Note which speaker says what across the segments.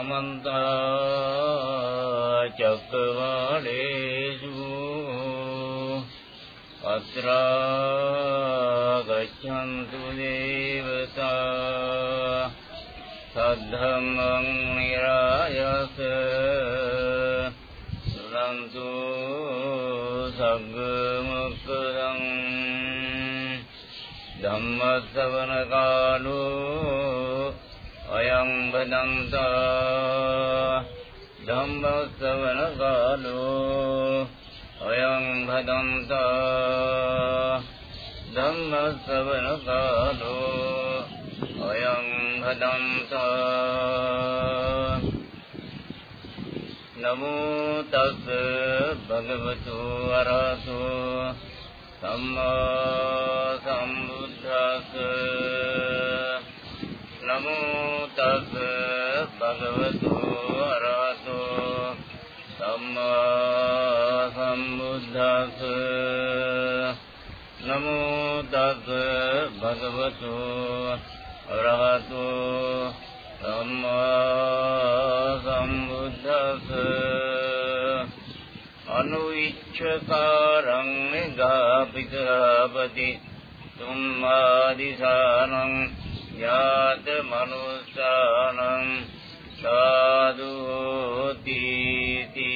Speaker 1: සමන්ත චක්කවාලේසු අත්‍රා ගච්ඡන්තු දේවතා සද්ධම්මං නිරායස සුරන්තු සග්ග මොක්ඛදං ධම්මස්සවන කාලෝ අයං බදන්ත ධම්මස්සවනකාලෝ අයං බදන්ත ධම්මස්සවනකාලෝ අයං බදන්ත නමෝ තස් භගවතු අරහතෝ සම්මා සම්බුද්දස්ස නමෝ තස් භගවතු අරහතෝ සම්මා සම්බුද්දස්ස නමෝ තස් භගවතු අරහතෝ සම්මා සම්බුද්දස්ස අනුවිච්ඡකාරං නිගාපිකාපති තුම්මාදිසානං යාත මනුස්සානං සාදු තීති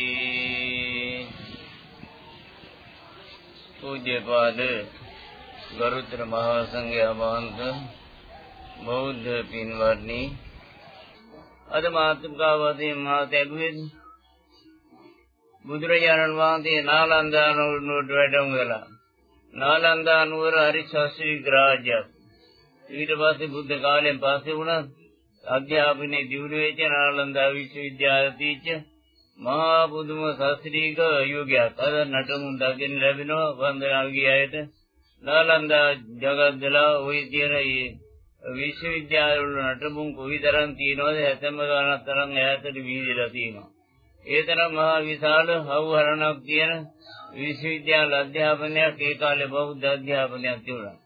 Speaker 1: පූජ්‍යපාද ගරුතර මහා සංඝයා වහන්සේ බෞද්ධ පින්වත්නි අද මාතෘකාව වශයෙන් මා තැබුවේ බුදුරජාණන් වහන්සේ නාලන්දා නුවරට වැඩම කළා. නාලන්දා නුවර හරි ශාස්ත්‍රීය ග්‍රාහ්‍යයක්. ඊට පස්සේ බුද්ධ කාලයෙන් පස්සේ වුණා අධ්‍යාපනයේ දියුණු වෙච්ච නාලන්දා විශ්වවිද්‍යාලය තීච්ච මහා බුදුම ශාස්ත්‍රීය යුගයක්. අද නටමුන් දකින්න ලැබෙනවා වන්දනා ගියයට නාලන්දා ජගද්දලා ওই තියෙන විශ්වවිද්‍යාල වල නටමුන් කොයිතරම් තියෙනවද හැතැම්ම ගණන් තරම් ඈතට විහිදලා තියෙනවා. ඒ තරම් මහා විශාල හවුහරණක් තියෙන විශ්වවිද්‍යාල අධ්‍යාපනයක් ඒ කාලේ බෞද්ධ අධ්‍යාපනයක් තිබුණා.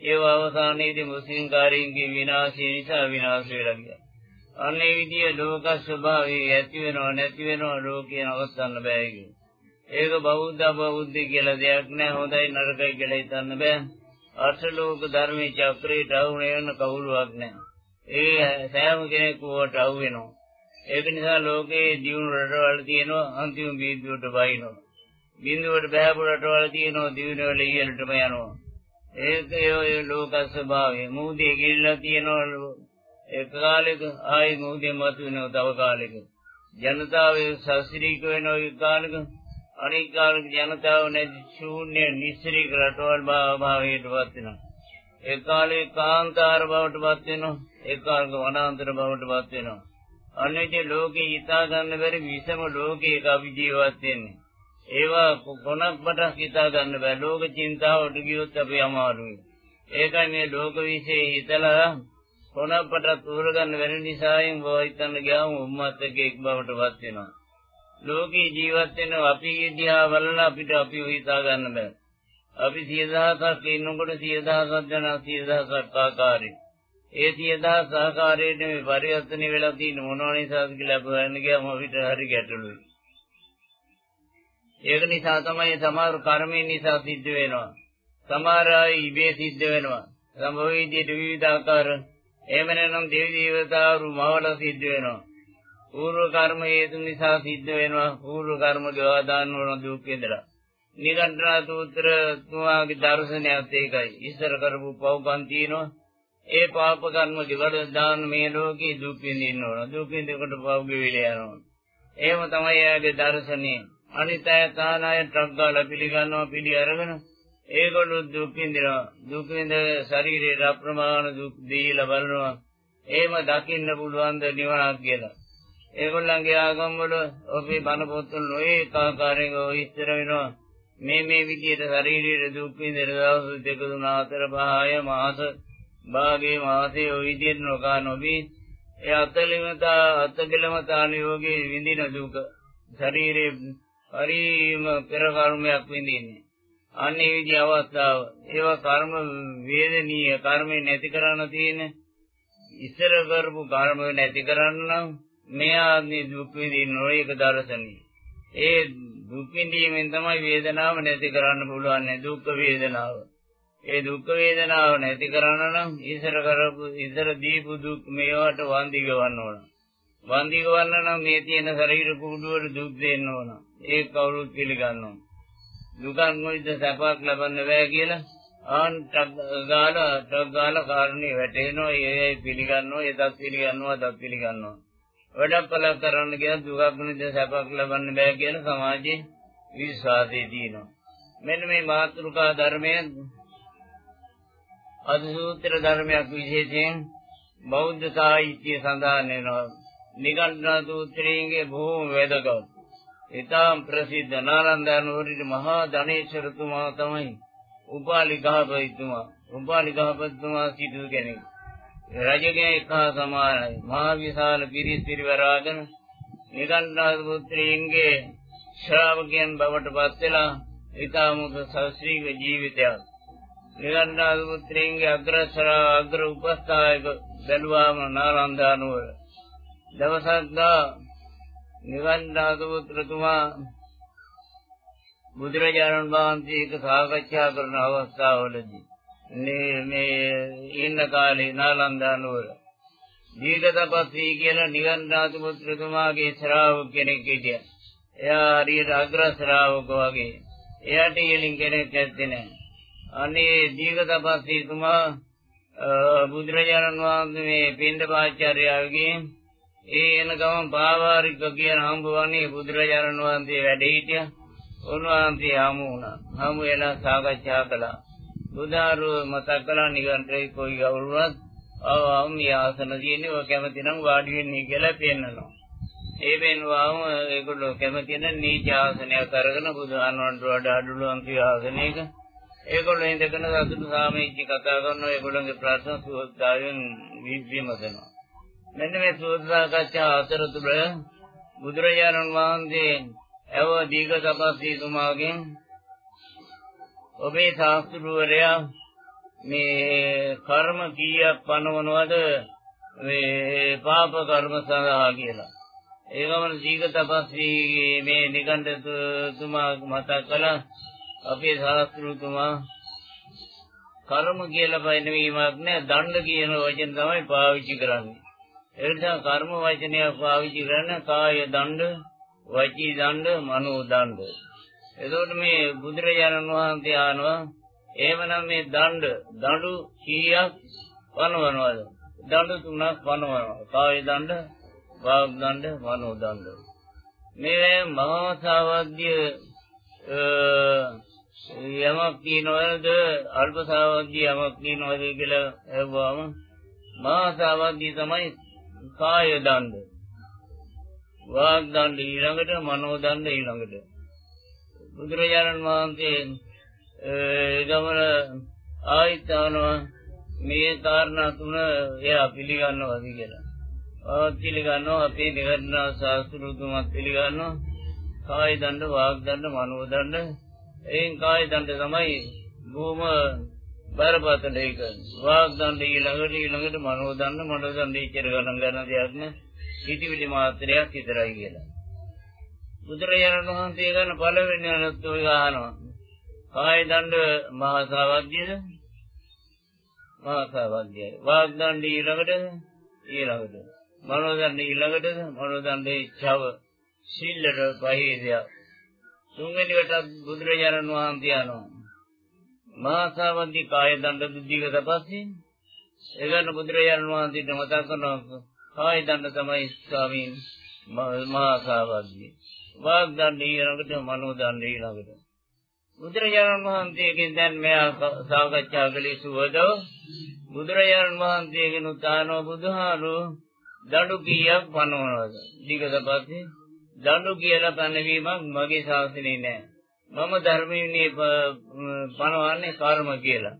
Speaker 1: ඒව අවසානයේදී මුස්ලිම් කාරීන්ගේ විනාශය නිසා විනාශ වෙලා ගියා. අන්නේ විදිය ලෝක ස්වභාවය ඇති වෙනව නැති වෙනව ලෝකේ නවත්තන්න බෑ ඒක. ඒක බෞද්ධ බෞද්ධ කියලා දෙයක් නෑ හොඳයි නරකයි කියලා හිතන්න බෑ. අර්ථලෝක ධර්මයේ චක්‍රයට අහු වෙන කවුරුවක් නෑ. ඒ සෑම කෙනෙකුට අහු වෙනවා. ඒක නිසා ලෝකේ දියුණු රටවල් තියෙනවා අන්තිම බිඳුවට බහිනවා. බිඳුවට බහැපු රටවල් තියෙනවා දියුණුවල ඉහළටම යනවා. ඒක ඒ ලෝක ස්වභාවය. මූදේ ගිල්ලා තියෙනවා එක කාලෙක ආයි මූදේ මතුවෙනවා තව කාලෙක. ජනතාවේ ශාස්ත්‍රීය වෙනවා එක කාලෙක අනික් කාලෙක ජනතාව නැති ශූන්‍ය නිස්සරීක රටවල් භාවයටපත් වෙනවා. ඒ කාලේ කාන්තාර බවටපත් වෙනවා. ඒ කාලෙක වනාන්තර බවටපත් වෙනවා. අනිත්‍ය ලෝකේ හිතා ගන්න බැරි විසම ලෝකයක අපි ජීවත් වෙන්නේ. ඒවා කොනක් බටක් හිතා ගන්න බෑ. ලෝක චින්තාවට ගියොත් අපි අමාරුයි. ඒකයි මේ ලෝක විශ්ේ හිතලා කොනක් බටක් තෝර ගන්න බැරි නිසායෙන් වහිතන්න ගියාම උම්මත්තකෙක් බවට වත් වෙනවා. ලෝකේ ජීවත් වෙන අපි දිහා බලලා අපිට අපි හිතා ගන්න බෑ. අපි 10000ක් ඉන්නකොට 10000ක් ජන 10000ක් ආකාරයි. ඒ තියදා සහකාරයට මේ පරිවර්තන වෙලා තියෙන මොනවා නිසාද කියලා හොයන්න ගියාම අපිට හරි ගැටලුයි. ඒක නිසා තමයි සමහර කර්මයන් නිසා සිද්ධ වෙනවා. සමහර අය ඉබේ සිද්ධ වෙනවා. සම්භවීදියට විවිධ ආකාර එහෙම නැත්නම් දෙවි දේවතාවරු මවල සිද්ධ වෙනවා. පූර්ව කර්ම හේතු නිසා සිද්ධ වෙනවා. පූර්ව කර්ම ගෙවා දාන්න ඕන දුක් විඳලා. නිගණ්ඨනා සූත්‍ර තුමාගේ දර්ශනයත් ඒකයි. ඉස්සර කරපු පව්කම් තියෙනවා. ඒ පාප කර්ම ගෙවල දාන මේ ලෝකේ දුක් විඳින්න ඕන. දුක් විඳිනකොට පව් ගෙවිලා යනවා. එහෙම තමයි එයාගේ දර්ශනය. අනිත් අය තානාය ට්‍රක් ගාලා පිළිගන්නවා පිළි අරගෙන ඒගොල්ලෝ දුක් විඳිනවා. දුක් විඳ ශරීරයේ අප්‍රමාණ දුක් දීලා බලනවා. එහෙම දකින්න පුළුවන් ද නිවනක් කියලා. ඒගොල්ලන්ගේ ආගම් වල ඔබේ බණ පොත්වල නොඒක ආකාරයෙන් ඔය ඉස්තර වෙනවා. මේ මේ විදිහට ශරීරයේ දුක් විඳින දවස් දෙක තුන හතර පහය මාස භාගේ මාසේ ඔය විදිහට නොකා නොබී ඒ අතලිමතා අතගලමතා නියෝගේ විඳින දුක ශරීරේ හරිම පෙර කර්මයක් විඳින්නේ අන්නේ විදි අවස්ථාව ඒවා කර්ම වේදනීය කර්මේ නැති කරන්න තියෙන ඉස්සර කරපු කර්ම නැති කරන්න නම් මේ ආදී දුක් විඳින්න ඒක දර්ශනයි. ඒ දුක් විඳීමෙන් තමයි වේදනාව නැති කරන්න පුළුවන් දුක් වේදනාව. ඒ දුක් වේදනාව නැති කරන්න නම් ඉස්සර කරපු ඉස්සර දීපු දුක් මේවට වන්දි ගවන්න ඕන. වන්දි ගවන්න නම් මේ තියෙන ශරීර කුඩුවර දුක් දෙන්න ඕන. ඒක කවුරුත් පිළිගන්නවා. දුකක් මොකද සැපක් ලබන්න බෑ කියලා ආන් ගාලා ටක් ගාලා කාරණේ වැටෙනවා. ඒ පිළිගන්නවා ඒකත් පිළිගන්නවා දත් පිළිගන්නවා. වැඩක් කළා කරන්න කියලා දුකක් නිද සැපක් ලබන්න බෑ කියලා සමාජයේ විශ්වාසය තියෙනවා. මෙන්න මේ මාතෘකා ධර්මයේ අද සූත්‍ර ධර්මයක් විශේෂයෙන් බෞද්ධ සාහිත්‍ය සඳහන් වෙනවා. නිගණ්ඨ සූත්‍රයේ බොහෝ වැදගත්. ඊටාම් ප්‍රසිද්ධ නාලන්දා නුවරින් මහා ධනේශ්වරතුමා තමයි උපාලි ගහපතිතුමා උපාලි ගහපතිතුමා සිටු කෙනෙක්. රජගේ එක සමානයි. මහා විශාල පිරිස් පිරිවරාගෙන නිගණ්ඨ පුත්‍රයන්ගේ ශ්‍රාවකයන් බවට පත් වෙලා ඊටාම සස්ත්‍රීක ජීවිතයක්. නිගණ්ඨ පුත්‍රයන්ගේ අග්‍ර ශ්‍රා අග්‍ර උපස්ථායක බැලුවාම නාලන්දා නුවර දවසක් දා නිගණ්ඨ පුත්‍රතුමා බුදුරජාණන් වහන්සේ එක සාකච්ඡා කරන අවස්ථාවලදී මේ මේ ඉන්න කාලේ නාලන්දා නුවර දීඝතපස්සී කියලා නිගණ්ඨාත පුත්‍රතුමාගේ ශ්‍රාවක කෙනෙක් හිටියා. එයා හරියට අග්‍ර ශ්‍රාවක වගේ. එයාට ඊලින් කෙනෙක් ඇත්තේ නැහැ. අනේ දීඝතපස්සී තුමා බුදුරජාණන් වහන්සේ මේ පින්ඩ පාචාර්යාවගේ ඒ එන ගමන් පාවාරික කියන හම්බවන්නේ බුදුරජාණන් වහන්සේ වැඩ හිටියා. උන්වහන්සේ හමු වුණා. හමු වෙලා සාකච්ඡා කළා. බුදාරු මතක් කළා නිගන්ඨේ කොයි ගෞරවවත් ආවම මේ ආසන තියෙන්නේ ඔය කැමති නම් වාඩි වෙන්නේ කියලා පෙන්නනවා. ඒ වෙනවාම ඒගොල්ලෝ කැමති නම් නීච ආසනයක් අරගෙන බුදුහාමන්ට වඩා අඩුලුවන් කිය ආසනයක ඒගොල්ලෝ ඉඳගෙන සතුටු සාමීච්ච කතා කරනවා ඒගොල්ලන්ගේ ප්‍රශ්න සුවදායෙන් විමසනවා. මෙන්න මේ සුවදාකච්ඡා අතරතුර බුදුරජාණන් වහන්සේ එව දීඝ තපස්සීතුමාගෙන් ඔබේ ශාස්ත්‍රවරයා මේ කර්ම කීයක් පනවනවද මේ පාප කර්ම සඳහා කියලා. ඒකම දීඝ තපස්සී මේ නිකණ්ඨතුමා මතක් කළා අපේ ශාස්ත්‍රතුමා කර්ම කියලා පයින්වීමක් නෑ දණ්ඩ කියන වචන තමයි පාවිච්චි කරන්නේ. ඒ නිසා කර්ම වචනයක් පාවිච්චි කරන කාය දණ්ඩ වචී දණ්ඩ මනෝ දණ්ඩ. එතකොට මේ බුදුරජාණන් වහන්සේ ආනවා එහෙමනම් මේ දණ්ඩ දඬු කීයක් පනවනවද? දඬු තුනක් පනවනවා. කාය දණ්ඩ, වාග් දණ්ඩ, මනෝ දණ්ඩ. මේ මහා සාවද්‍ය යමක් කියනවද අල්ප සාවද්‍ය යමක් කියනවද කියලා අහුවාම මහා සාවද්‍ය තමයි කාය දණ්ඩ. වාග් දණ්ඩ ඊළඟට මනෝ දණ්ඩ ඊළඟට බුදුරජාණන් වහන්සේ ගමන ආයිතානවා මේ කාරණා තුන එයා පිළිගන්නවාද කියලා. ආ පිළිගන්නවා අපේ නිවර්ණ ශාස්ත්‍රතුමත් පිළිගන්නවා. කාය දණ්ඩ වාග් දණ්ඩ මනෝ දණ්ඩ එයින් කාය දණ්ඩ තමයි බොහොම බරපතල එක. වාග් දණ්ඩ ඊළඟට ඊළඟට මනෝ දණ්ඩ මනෝ දණ්ඩ ඉච්චර ගණන් ගන්න දෙයක් නෑ. හිතවිලි මාත්‍රයක් විතරයි කියලා. බුදුරජාණන් වහන්සේ ගන්න පළවෙනි අනුත්තුව ගහනවා. කාය දණ්ඩ මහා සාවද්‍යද? මහා සාවද්‍යයි. වාග් දණ්ඩ ඊළඟට ඊළඟට. මනෝ දණ්ඩ ඊළඟට මනෝ දණ්ඩේ ඡව සිල්ලර පහේදයක්. තුන්වෙනි වටත් බුදුරජාණන් වහන්සේ යනවා. මහා සාවද්‍ය කාය දණ්ඩ දුද්ධිගත පස්සේ එගන්න බුදුරජාණන් වහන්සේට මතක් කරනවා කාය දණ්ඩ තමයි ස්වාමීන් මහා සාවද්‍ය. වාග් දණ්ඩ ඊළඟට මනෝ දණ්ඩ ඊළඟට. බුදුරජාණන් වහන්සේගෙන් දැන් මෙයා සාකච්ඡා කළේ සුවදව බුදුරජාණන් වහන්සේගෙන් උතානෝ බුදුහාරෝ දඬු කීයක් පනවනවද? ඊගද පස්සේ දඬු කියලා පනවීමක් මගේ ශාසනයේ නෑ. මම ධර්මයේ පනවන්නේ කර්ම කියලා.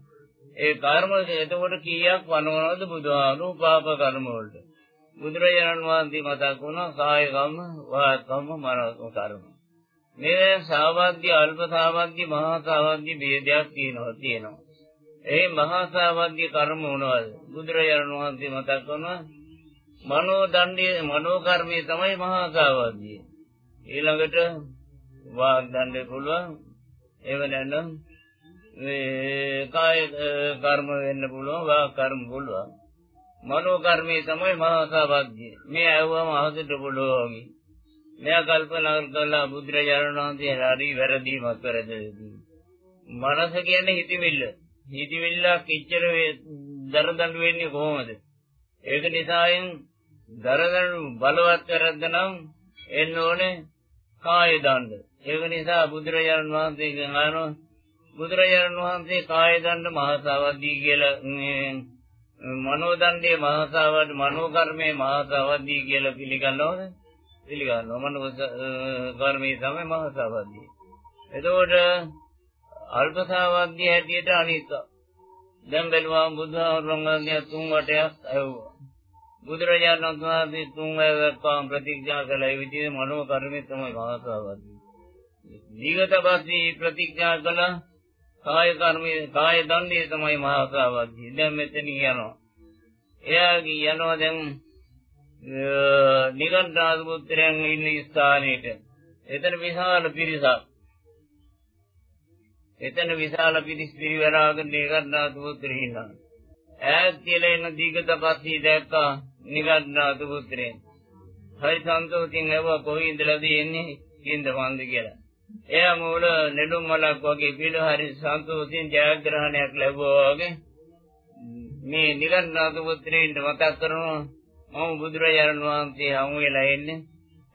Speaker 1: ඒ කර්ම එතකොට කීයක් පනවනවද බුදුහාරෝ පාප කර්ම වලට? බුදුරජාණන් වහන්සේ මතක් වුණා කාය කම්ම, වාච කම්ම, මනෝ කර්ම. මේ සාවද්‍ය අල්ප සාවද්‍ය මහා සාවද්‍ය ભેදයක් තියෙනවා තියෙනවා. ඒ මහා සාවද්‍ය කර්ම මොනවද? බුදුරජාණන් වහන්සේ මතක් කරනවා මනෝ දණ්ඩේ මනෝ කර්මයේ තමයි මහා සාවද්දිය. ඊළඟට වාග් දණ්ඩේ පුළුවන්. ඒව නැත්නම් මේ කාය කර්ම වෙන්න පුළුවන් වාග් කර්ම පුළුවන්. මනෝ කර්මයේ තමයි මහා සාවද්දිය. මේ ඇව්වම අහසට පුළුවන්. මෙයා කල්පනා කළා බුදුරජාණන් වහන්සේ හරි වැරදීමක් කරදෙදී. මනස කියන්නේ හිතවිල්ල. හිතවිල්ල කිච්චර දරදඬු වෙන්නේ කොහොමද? ඒක නිසායෙන් දරදඬු බලවත් කරද්දනම් එන්න ඕනේ කාය දණ්ඩ. ඒක නිසා බුදුරජාණන් වහන්සේ කියනවා බුදුරජාණන් වහන්සේ කාය දණ්ඩ මහසාවද්දී කියලා මනෝ දණ්ඩේ මහසාවද්ද මනෝ කර්මයේ මහසාවද්දී කියලා පිළිගන්නවද? පිළිගන්නවා. මනෝ කර්මයේ තමයි මහසාවද්දී. එතකොට අල්පසාවද්දී හැටියට අනිත් දැන් බැලුවාම බුදුහාමුදුරන්ගේ තුන් වටයක් ඇහුවා. බුදුරජාණන් වහන්සේ තුන් වටක් ප්‍රතිඥා කළ ඒ විදිහේ මනෝ කර්මයේ තමයි මහසාවද්දී. දීගතපස්සේ ප්‍රතිඥා කළ කාය කර්මයේ කාය දණ්ඩේ තමයි මහසාවද්දී. දැන් මෙතන යනවා. එයා යනවා දැන් නිගණ්ඨාස පුත්‍රයන් ඉන්න ස්ථානෙට. එතන විශාල පිරිසක් එතන විශාල පිරිස් පිරිවරාගෙන නිගණ්ඨනාථ පුත්‍රය ඉන්නවා. ඈත් කියලා එන දීගත පස්සී දැක්කා නිගණ්ඨනාථ පුත්‍රයන්. හරි සන්තෝෂින් ඇහුවා කොහේ ඉඳලාද එන්නේ කින්ද මන්ද කියලා. එයා මූල නෙළුම් මලක් වගේ පිළ හරි සන්තෝෂින් ජයග්‍රහණයක් ලැබුවා වගේ මේ නිගණ්ඨනාථ පුත්‍රයන්ට මතක් කරනවා මම බුදුරජාණන් වහන්සේ හමු වෙලා ඉන්නේ.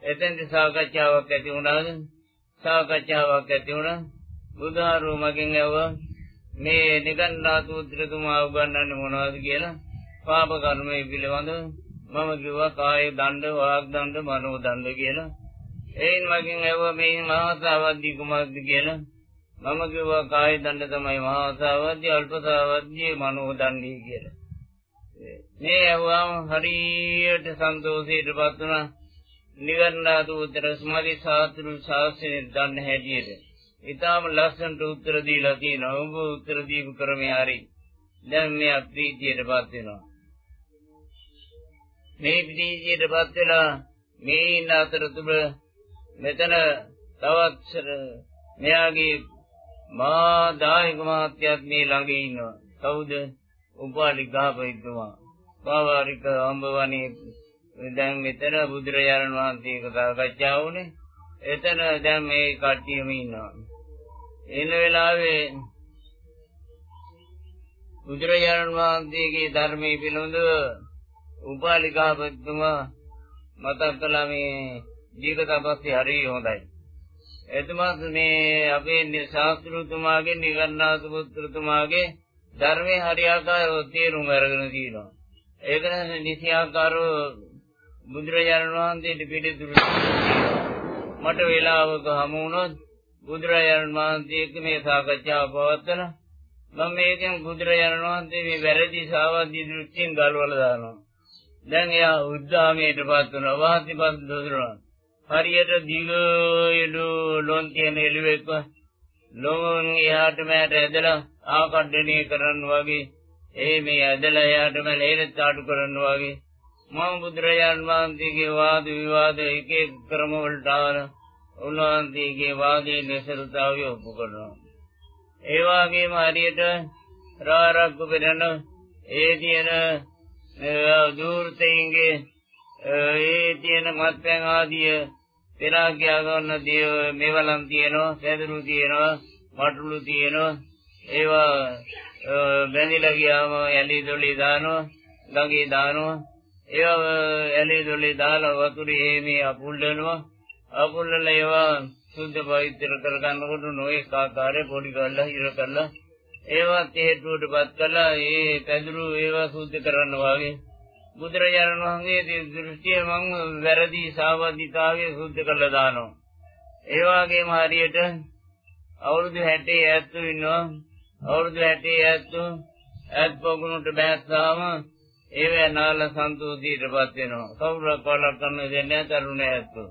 Speaker 1: එතෙන්ද සාකච්ඡාවක් ඇති වුණාද? සාකච්ඡාවක් ඇති වුණා. බුදුහාරෝ මගෙන් ඇහුවා මේ නිගණ්ඨා සූත්‍රතුමා උගන්වන්නේ මොනවද කියලා පාප කර්මයේ පිළිබඳව මම කිව්වා කාය දණ්ඩ වාග් දණ්ඩ මනෝ දණ්ඩ කියලා එයින් මගෙන් ඇහුවා මේ මහාසාවද්දී කුමක්ද කියලා මම කිව්වා කාය දණ්ඩ තමයි මහාසාවද්දී අල්පසාවද්දී මනෝ දණ්ඩී කියලා මේ ඇහුවාම හරියට සන්තෝෂයටපත් වුණා නිගණ්ඨා සූත්‍ර ස්මරි සාත්‍රු ශාස්ත්‍රයේ දන්න හැටියට ඊටාම ලස්සනට උත්තර දීලා තියෙනවා. ඔබ උත්තර දීපු ක්‍රමයේ හරි. දැන් මේ අප්‍රීතියටපත් වෙනවා. මේ ප්‍රීතියටපත් වෙලා මේ ඉන්න අතරතුර මෙතන තවත් මෙයාගේ මා දායක මහත්යත් මේ ළඟ ඉන්නවා. කවුද? උපාලි ගහපයිතුමා. පාවාරික අම්බවණේ දැන් මෙතන බුදුරජාණන් වහන්සේ කතා කච්චා වුණේ. එතන දැන් මේ කට්ටියම ඉන්නවා. එන වෙලාවේ බුදුරජාණන් වහන්සේගේ ධර්මයේ පිළිබඳව උපාලිකාපතිතුමා මතක් කළා මේ ජීවිත තපස්සේ හරි හොඳයි. එතුමා මේ අපේ ශාස්ත්‍රතුමාගේ නිගණ්ඨාස පුත්‍රතුමාගේ ධර්මයේ හරියාකාරව තේරුම් අරගෙන තියෙනවා. ඒක නිසියාකාරව බුදුරජාණන් වහන්සේට පිළිතුරු මට වේලාවක හමු වුණොත් බුදුරජාණන් වහන්සේක මේ සාකච්ඡාව පවත්වන මම මේකෙන් බුදුරජාණන් වහන්සේ මේ වැරදි සාවාදී දෘෂ්ටියෙන් ගල්වලා දානවා. දැන් එයා උද්දාමයටපත් වෙනවා වාසිපත් දොදරනවා. හරියට දිගයලු ලොන් තියෙන එළුවෙක් ලොන් එහාට මෑට ඇදලා ආකණ්ඩණය කරන්න වගේ ඒ මේ ඇදලා එහාට මෑට ලේරත් ආටු කරන්න වගේ මම බුදුරජාණන් වහන්සේගේ වාද විවාද එක එක ක්‍රම වලට ආවලා උන්වහන්සේගේ වාදයේ නිසලතාවය ඔප්පු කරනවා. ඒ වගේම හරියට රාරක්කු පෙරන ඒ තියෙන දූර්තයින්ගේ ඒ තියෙන මත්පැන් ආදිය පෙරා කියා ගන්න දේ මේවලම් තියෙනවා, සැදරු තියෙනවා, මටුළු තියෙනවා. ඒවා බැඳිලා ගියාම ඇලි දොලි දානවා, ගඟේ දානවා. ඒවා ඇලි දොලි දාලා වතුරේ මේ අපුල්ලනවා. අකුල්ලල ඒවා සුද්ධ පවිත්‍ර කරගන්නකොට නොඑක ආකාරයේ පොඩි කරලා හිර කරලා ඒවත් හේතුවටපත් කළා ඒ පැදුරු ඒවා සුද්ධ කරන්න වාගේ බුදුරජාණන් වහන්සේගේ දෘෂ්ටිය මම වැරදි සාවධිතාවය සුද්ධ කරලා දානවා. ඒ වගේම හරියට අවුරුදු 60 ඇත්තු ඉන්නවා. අවුරුදු 60 ඇත්තු ඇත් පොගුණට බැස්සාම ඒවැ නාල සන්තෝෂීටපත් වෙනවා. කවුරුක් කලක් කරන්න දෙන්නේ නැහැ තරුණ ඇත්තෝ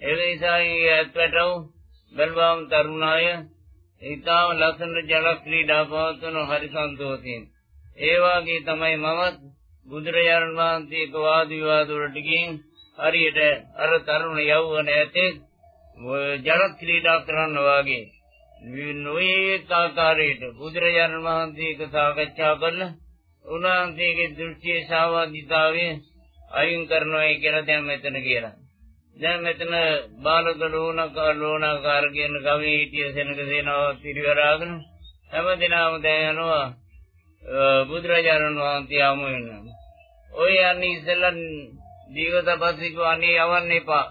Speaker 1: ඒ නිසා ඇත්තටම බල්වාම් තරුණාය ඊටාම ලස්සන ජල ක්‍රීඩා පවත්වන හරි සන්තෝෂයෙන්. ඒ වාගේ තමයි මමත් බුදුරජාණන් වහන්සේක වාද විවාද වලට ගින් හරියට අර තරුණ යෞවන ඇතේ ජලත් ක්‍රීඩා කරන්න වාගේ නොඒක ආකාරයට බුදුරජාණන් වහන්සේක සාකච්ඡා කරලා උන්වහන්සේගේ දෘෂ්ටි සාවාදිතාවය අයින් කරනවා කියලා දැන් මෙතන කියලා. දැන් මෙතන බාලක ලෝණක ලෝණාකාර කියන කවි හිටිය සෙනග සේනාව පිරිවරාගෙන හැමදිනම දැන් යනවා බුදුරජාණන් වහන්සේ ආමු වෙනවා. ඔය යන්නේ ඉස්සෙල්ලා දීගතපස්සික අනේ යවන්න එපා.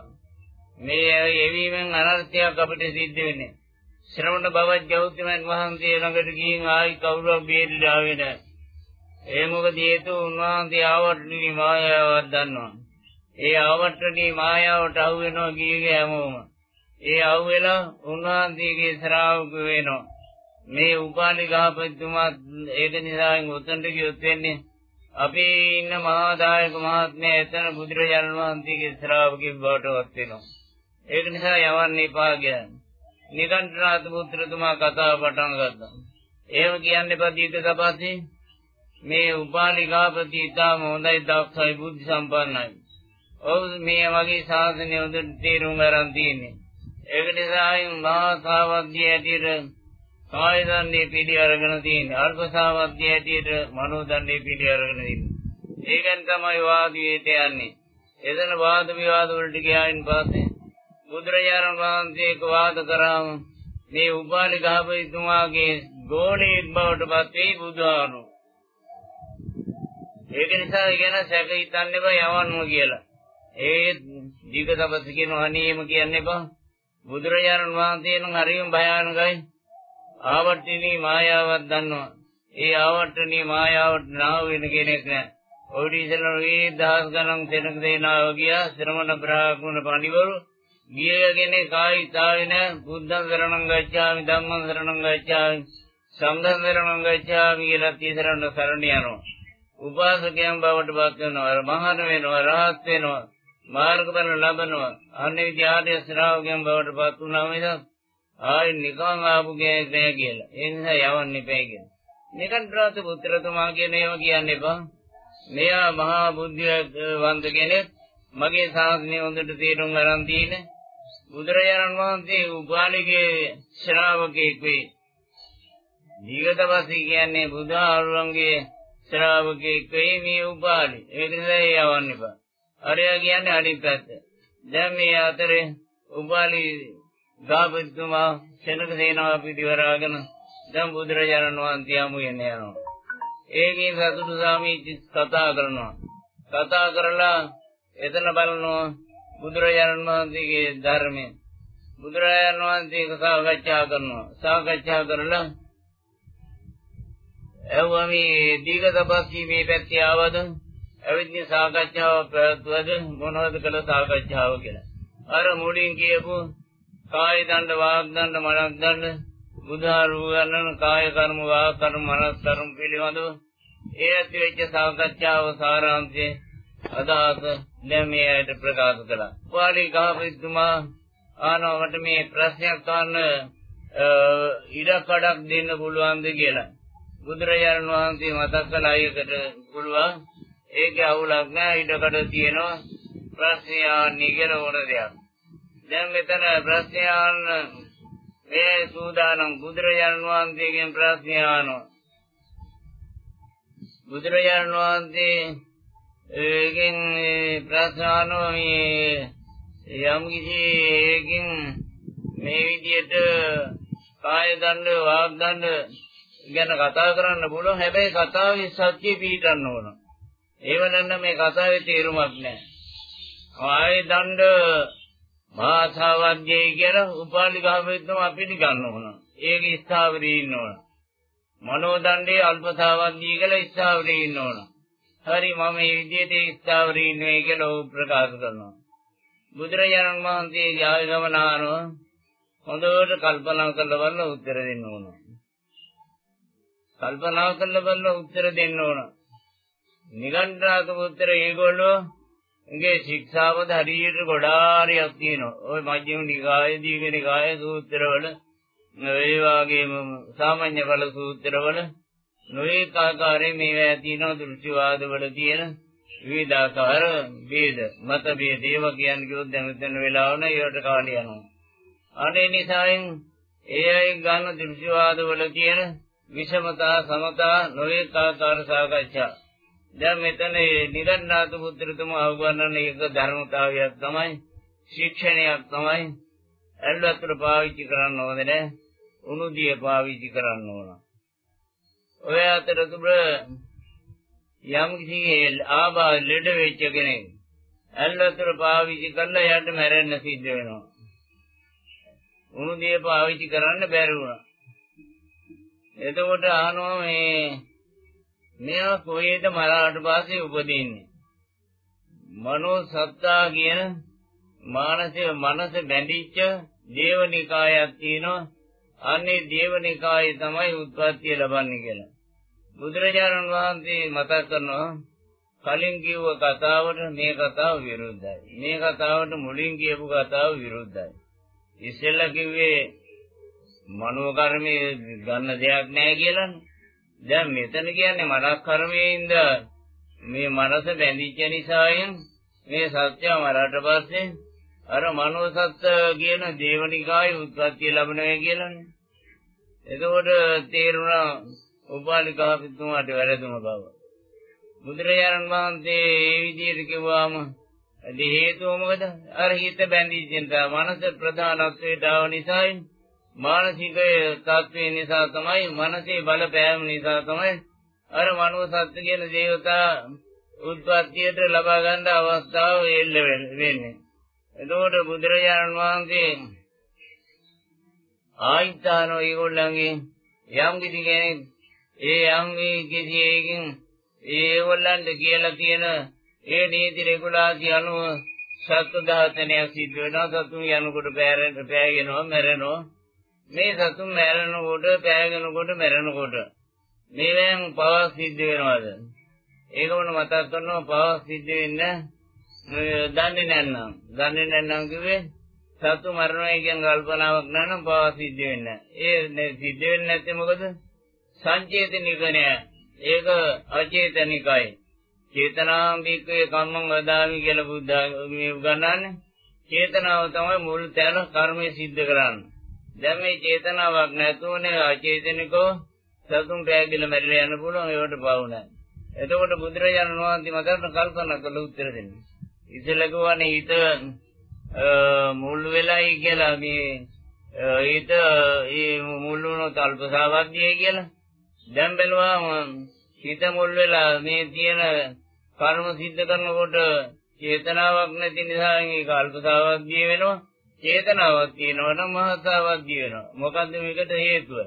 Speaker 1: මේ එවීමෙන් අනර්ථයක් අපිට සිද්ධ වෙන්නේ. ශ්‍රමණ බවත් ගෞතමයන් වහන්සේ ළඟට ගිහින් ආයි කවුරුවක් බේරිලා ආවේ නැහැ. ඒ මොකද හේතුව උන්වහන්සේ ආවට්ටි මායාවක් දන්නවා. ඒ ආවට්ටි මායාවට අහු වෙනවා ගියගේ හැමෝම. ඒ අහු වෙලා උන්වහන්සේගේ ශ්‍රාවක වෙනවා. මේ උපාලි ගහපතිතුමා ඒක නිසා උතන්ට ගියොත් වෙන්නේ අපි ඉන්න මහා දායක මහත්මයා එතන බුදුරජාණන් වහන්සේගේ ශ්‍රාවකෙක් බවට වත් වෙනවා. ඒක නිසා යවන්න එපා කියන්නේ. නිකණ්ඨනාත පුත්‍රතුමා කතාව පටන් ගත්තා. එහෙම කියන්න එපා දීර්ඝ සපස්සේ මේ උපාලිකාපති ඉතාම හොඳයි දක්ෂයි බුද්ධ සම්පන්නයි. ඔව් මේ වගේ ශාසනය හොඳට තේරුම් ගන්න තියෙන්නේ. ඒක නිසා මහා සාවද්‍ය ඇටියට කාය දන්නේ පිළි අරගෙන තියෙන්නේ. අල්ප සාවද්‍ය ඇටියට මනෝ දන්නේ පිළි අරගෙන තියෙන්නේ. ඒකෙන් තමයි වාද විවේත යන්නේ. එතන වාද විවාද වලට ගියායින් පස්සේ බුදුරජාණන් වහන්සේක වාද කරාම මේ උපාලිකාපතිතුමාගේ ගෝණීක් බවට පත් වෙයි බුදුහාමුදුරුවෝ ඒක නිසා කියන සැක හිතන්න එපා යවන්නම කියලා. ඒ දීගතපස කියන අනේම කියන්න එපා. බුදුරජාණන් වහන්සේ නම් හරිම භයානකයි. ආවර්තනීය මායාවක් දන්නවා. ඒ ආවර්තනීය මායාවට නාව වෙන කෙනෙක් නෑ. ඔවිදීසල වේ දහස් ගණන් දෙනක දෙනාව ගියා ශ්‍රමණ බ්‍රාහ්මණ පඬිවරු ගියගෙන කායිතාවේ නෑ බුද්ධං සරණං ගච්ඡාමි ධම්මං සරණං ගච්ඡාමි සංඝං සරණං ගච්ඡාමි කියලා තීසරණ සරණ යනවා. උපාසකයන් බවට පත් වෙනවා, මහාන වෙනවා, රහත් වෙනවා, මාර්ගඵල ලබනවා. අනේ විද්‍යාදී ශ්‍රාවකයන් බවට පත් වුණාම ඉතින් ආයි නිකන් ආපු කෙනෙක් නෑ කියලා ඒ නිසා යවන්න එපා කියලා නිකන්ත්‍රාත පුත්‍රතුමා කියන ඒවා කියන්න එපා මෙයා මහා බුද්ධිවන්ත කෙනෙක් මගේ ශාසනය හොඳට තේරුම් ගන්න තියෙන බුදුරජාණන් වහන්සේ උපාලිගේ ශ්‍රාවකෙක් වේ. දීගතවසී කියන්නේ බුදුහාරුවන්ගේ ශ්‍රාවකෙක් වෙයි මේ උපාලි. ඒක නිසා ඒ යවන්න එපා. අරයා කියන්නේ අනිත් පැත්ත. දැන් මේ අතරේ උපාලි ගාපතුමා සෙනග සේනාව පිටිවරාගෙන දැන් බුදුරජාණන් වහන්සේ යමු යනවා. ඒකේ සතුටු ස්වාමීන් කතා කරනවා. කතා කරලා එතන බලනවා බුදුරජාණන් වහන්සේගේ ධර්මය. බුදුරජාණන් වහන්සේක සාකච්ඡා කරනවා. සාකච්ඡා කරලා එව්වා මේ දීඝතපස්සී මේ පැත්තේ ආවද? ඇවිත්නි සාකච්ඡාව පැවැත්වුවද මොනවද කළ සාකච්ඡාව කියලා. අර මුලින් කියපු කාය දණ්ඩ වාග් දණ්ඩ මනස් දණ්ඩ බුධාරු ගන්නන කාය කර්ම වාග් කර්ම මනස් කර්ම පිළිබඳව ඒ ඇති වෙච්ච සාකච්ඡාව සාරාංශය අදහස දැන් මේ ඇයට ප්‍රකාශ කළා. පාලි ගහපතිතුමා ආනවට මේ ප්‍රශ්නයක් අහන්න ඉඩකඩක් දෙන්න පුළුවන්ද කියලා. බුදුරජාණන් වහන්සේ මතක් කළා ඒකට පුළුවන් ඒකේ අවුලක් නැහැ ඉඩකඩ තියෙනවා ප්‍රශ්නය ආන්නේ කියලා ඕන දෙයක් දැන් මෙතන ප්‍රශ්නය ආන්න මේ සූදානම් බුදුරජාණන් වහන්සේගෙන් ප්‍රශ්නය ආනවා බුදුරජාණන් වහන්සේ ඒකෙන් ප්‍රශ්න ආනවා මේ යම් කිසි ඒකින් මේ විදියට කාය දණ්ඩ වාග් දණ්ඩ ගැන කතා කරන්න පුළුවන් හැබැයි කතාවේ සත්‍ය පිළිගන්න ඕන. ඒව නැත්නම් මේ කතාවේ තේරුමක් නැහැ. ආයේ දණ්ඩ භාෂාවද්‍යය කියලා උපාලි ගහපෙන්නම අපිට ගන්න ඕන. ඒක ස්ථාවරී ඉන්න ඕන. මනෝ දණ්ඩේ අල්පසාවද්‍යය කියලා ස්ථාවරී ඉන්න ඕන. හරි මම මේ විදිහට ස්ථාවරී ඉන්නේ කියලා ਉਹ ප්‍රකාශ කරනවා. බුදුරජාණන් වහන්සේ යාය ගමනාරෝ හොඳට කල්පනා කරලා බලලා උත්තර දෙන්න ඕන. කල්පනා කරලා බලලා උත්තර දෙන්න ඕන. නිගණ්ඨාක උත්තර ඒගොල්ලෝ ඒකේ ශික්ෂාපද හරියට ගොඩාරියක් තියෙනවා. ওই මජ්ක්‍ධිම නිකායේ දීඝ නිකායේ සූත්‍රවල ඒ වගේම සාමාන්‍ය කළ සූත්‍රවල නොඑක ආකාරයෙන් මේවා තියෙනවා දෘෂ්ටිවාද වල තියෙන විවිධාකාර ભેද මත ભેද ඒවා කියන්නේ කිව්වොත් දැන් මෙතන වෙලාව නැහැ ඒවට කාලය යනවා. අනේ නිසායෙන් ඒ අය ගන්න දෘෂ්ටිවාද වල තියෙන විෂමතා සමතා නොඑක ආකාර සාකච්ඡා දැන් මෙතන නිරන්නාත පුත්‍රතුමා අවගන්නන එක ධර්මතාවයක් තමයි ශික්ෂණයක් තමයි. ඇල්ලතර පාවිච්චි කරන්න ඕනේ නෑ. උණුදිය පාවිච්චි කරන්න ඕන. ඔය අතරතුර යම් කිසි ආබා ලෙඩ වෙච්ච කෙනෙක් ඇල්ලතර පාවිච්චි කළා යට මැරෙන්න සිද්ධ වෙනවා. උණුදිය පාවිච්චි කරන්න බැරි වුණා. එතකොට අහනවා මේ මෙයා කොහේද මරාට පස්සේ උපදින්නේ? මනෝ සත්තා කියන මානසික මනස බැඳිච්ච දේවනිකායක් තියෙනවා. අන්නේ දේවනිකායේ තමයි උත්පත්තිය ලබන්නේ කියලා. බුදුරජාණන් වහන්සේ මතක් කරනවා කලින් කිව්ව කතාවට මේ කතාව විරුද්ධයි. මේ කතාවට මුලින් කියපු කතාව විරුද්ධයි. ඉස්සෙල්ලා කිව්වේ මනෝ කර්මයේ ගන්න දෙයක් නැහැ කියලානේ. දැන් මෙතන කියන්නේ මනස් කර්මයෙන්ද මේ මනස බැඳිච්ච නිසායෙන් මේ සත්‍ය මරාට පස්සේ අර මනෝ සත්‍ය කියන දේවනිකායේ උත්පත්ති ලැබනවා කියලානේ. එතකොට තේරුණා උපාලිකා පිටුමාට වැරදුම බව. බුදුරජාණන් වහන්සේ මේ විදිහට කිව්වාම ඒ හේතුව මොකද? අර හිත බැඳිච්ච නිසා මනස ප්‍රධානත්වයට ආව නිසායි මානසික තත්ත්වය නිසා තමයි මනසේ බලපෑම නිසා තමයි අර මනෝ සත්‍ය කියන දේවතා උත්පත්තියට ලබා ගන්න අවස්ථාව එල්ල වෙන්නේ. එතකොට බුදුරජාණන් වහන්සේ ආයිතාන ඒගොල්ලන්ගේ යම් කිසි කෙනෙක් ඒ යම් කිසි එකකින් ඒගොල්ලන්ට කියලා තියෙන ඒ නීති රෙගුලාසි අනුව සත්ත්ව ඝාතනයක් සිද්ධ වෙනවා සතුන් යනකොට පෑරෙන්න පෑගෙනවා මැරෙනවා මේ සතුන් මැරෙනකොට පෑගෙනකොට මැරෙනකොට මේවෙන් පවක් සිද්ධ වෙනවද? ඒකවල මතක් කරනවා පවක් සිද්ධ වෙන්නේ දන්නේ නැත්නම් දන්නේ නැත්නම් කිව්වේ සතු මරණය කියන කල්පනාවක් නැනම් පවා සිද්ධ වෙන්නේ. ඒ සිද්ධ වෙන්නේ නැත්තේ මොකද? සංචේතනික නෑ ඒක අචේතනිකයි. චේතනාම් බික්කේ කම්මං වදාමි කියලා බුද්ධ මේ උගන්වන්නේ. චේතනාව තමයි මුල් තැන කර්මය සිද්ධ කරන්නේ. දැන් මේ චේතනාවක් නැතුවනේ අචේතනිකව සතුන් පෑගිල මැරිලා යන්න පුළුවන් ඒවට පවුණා එතකොට බුදුරජාණන් වහන්සේ මතට කල්පනා කළ උත්තර දෙන්නේ. ඉතල ගවනේ හිත මුල් වෙලයි කියලා මේ හිත ඒ මුල් වුණොත් අල්පසාවද්දිය කියලා. දැන් බැලුවාම හිත මුල් වෙලා මේ තියෙන කර්ම සිද්ධ කරනකොට චේතනාවක් නැති නිසා ඒක අල්පසාවද්දිය වෙනවා. චේතනාවක් තියෙනවා නම් මහසාවද්දිය වෙනවා මොකද්ද මේකට හේතුව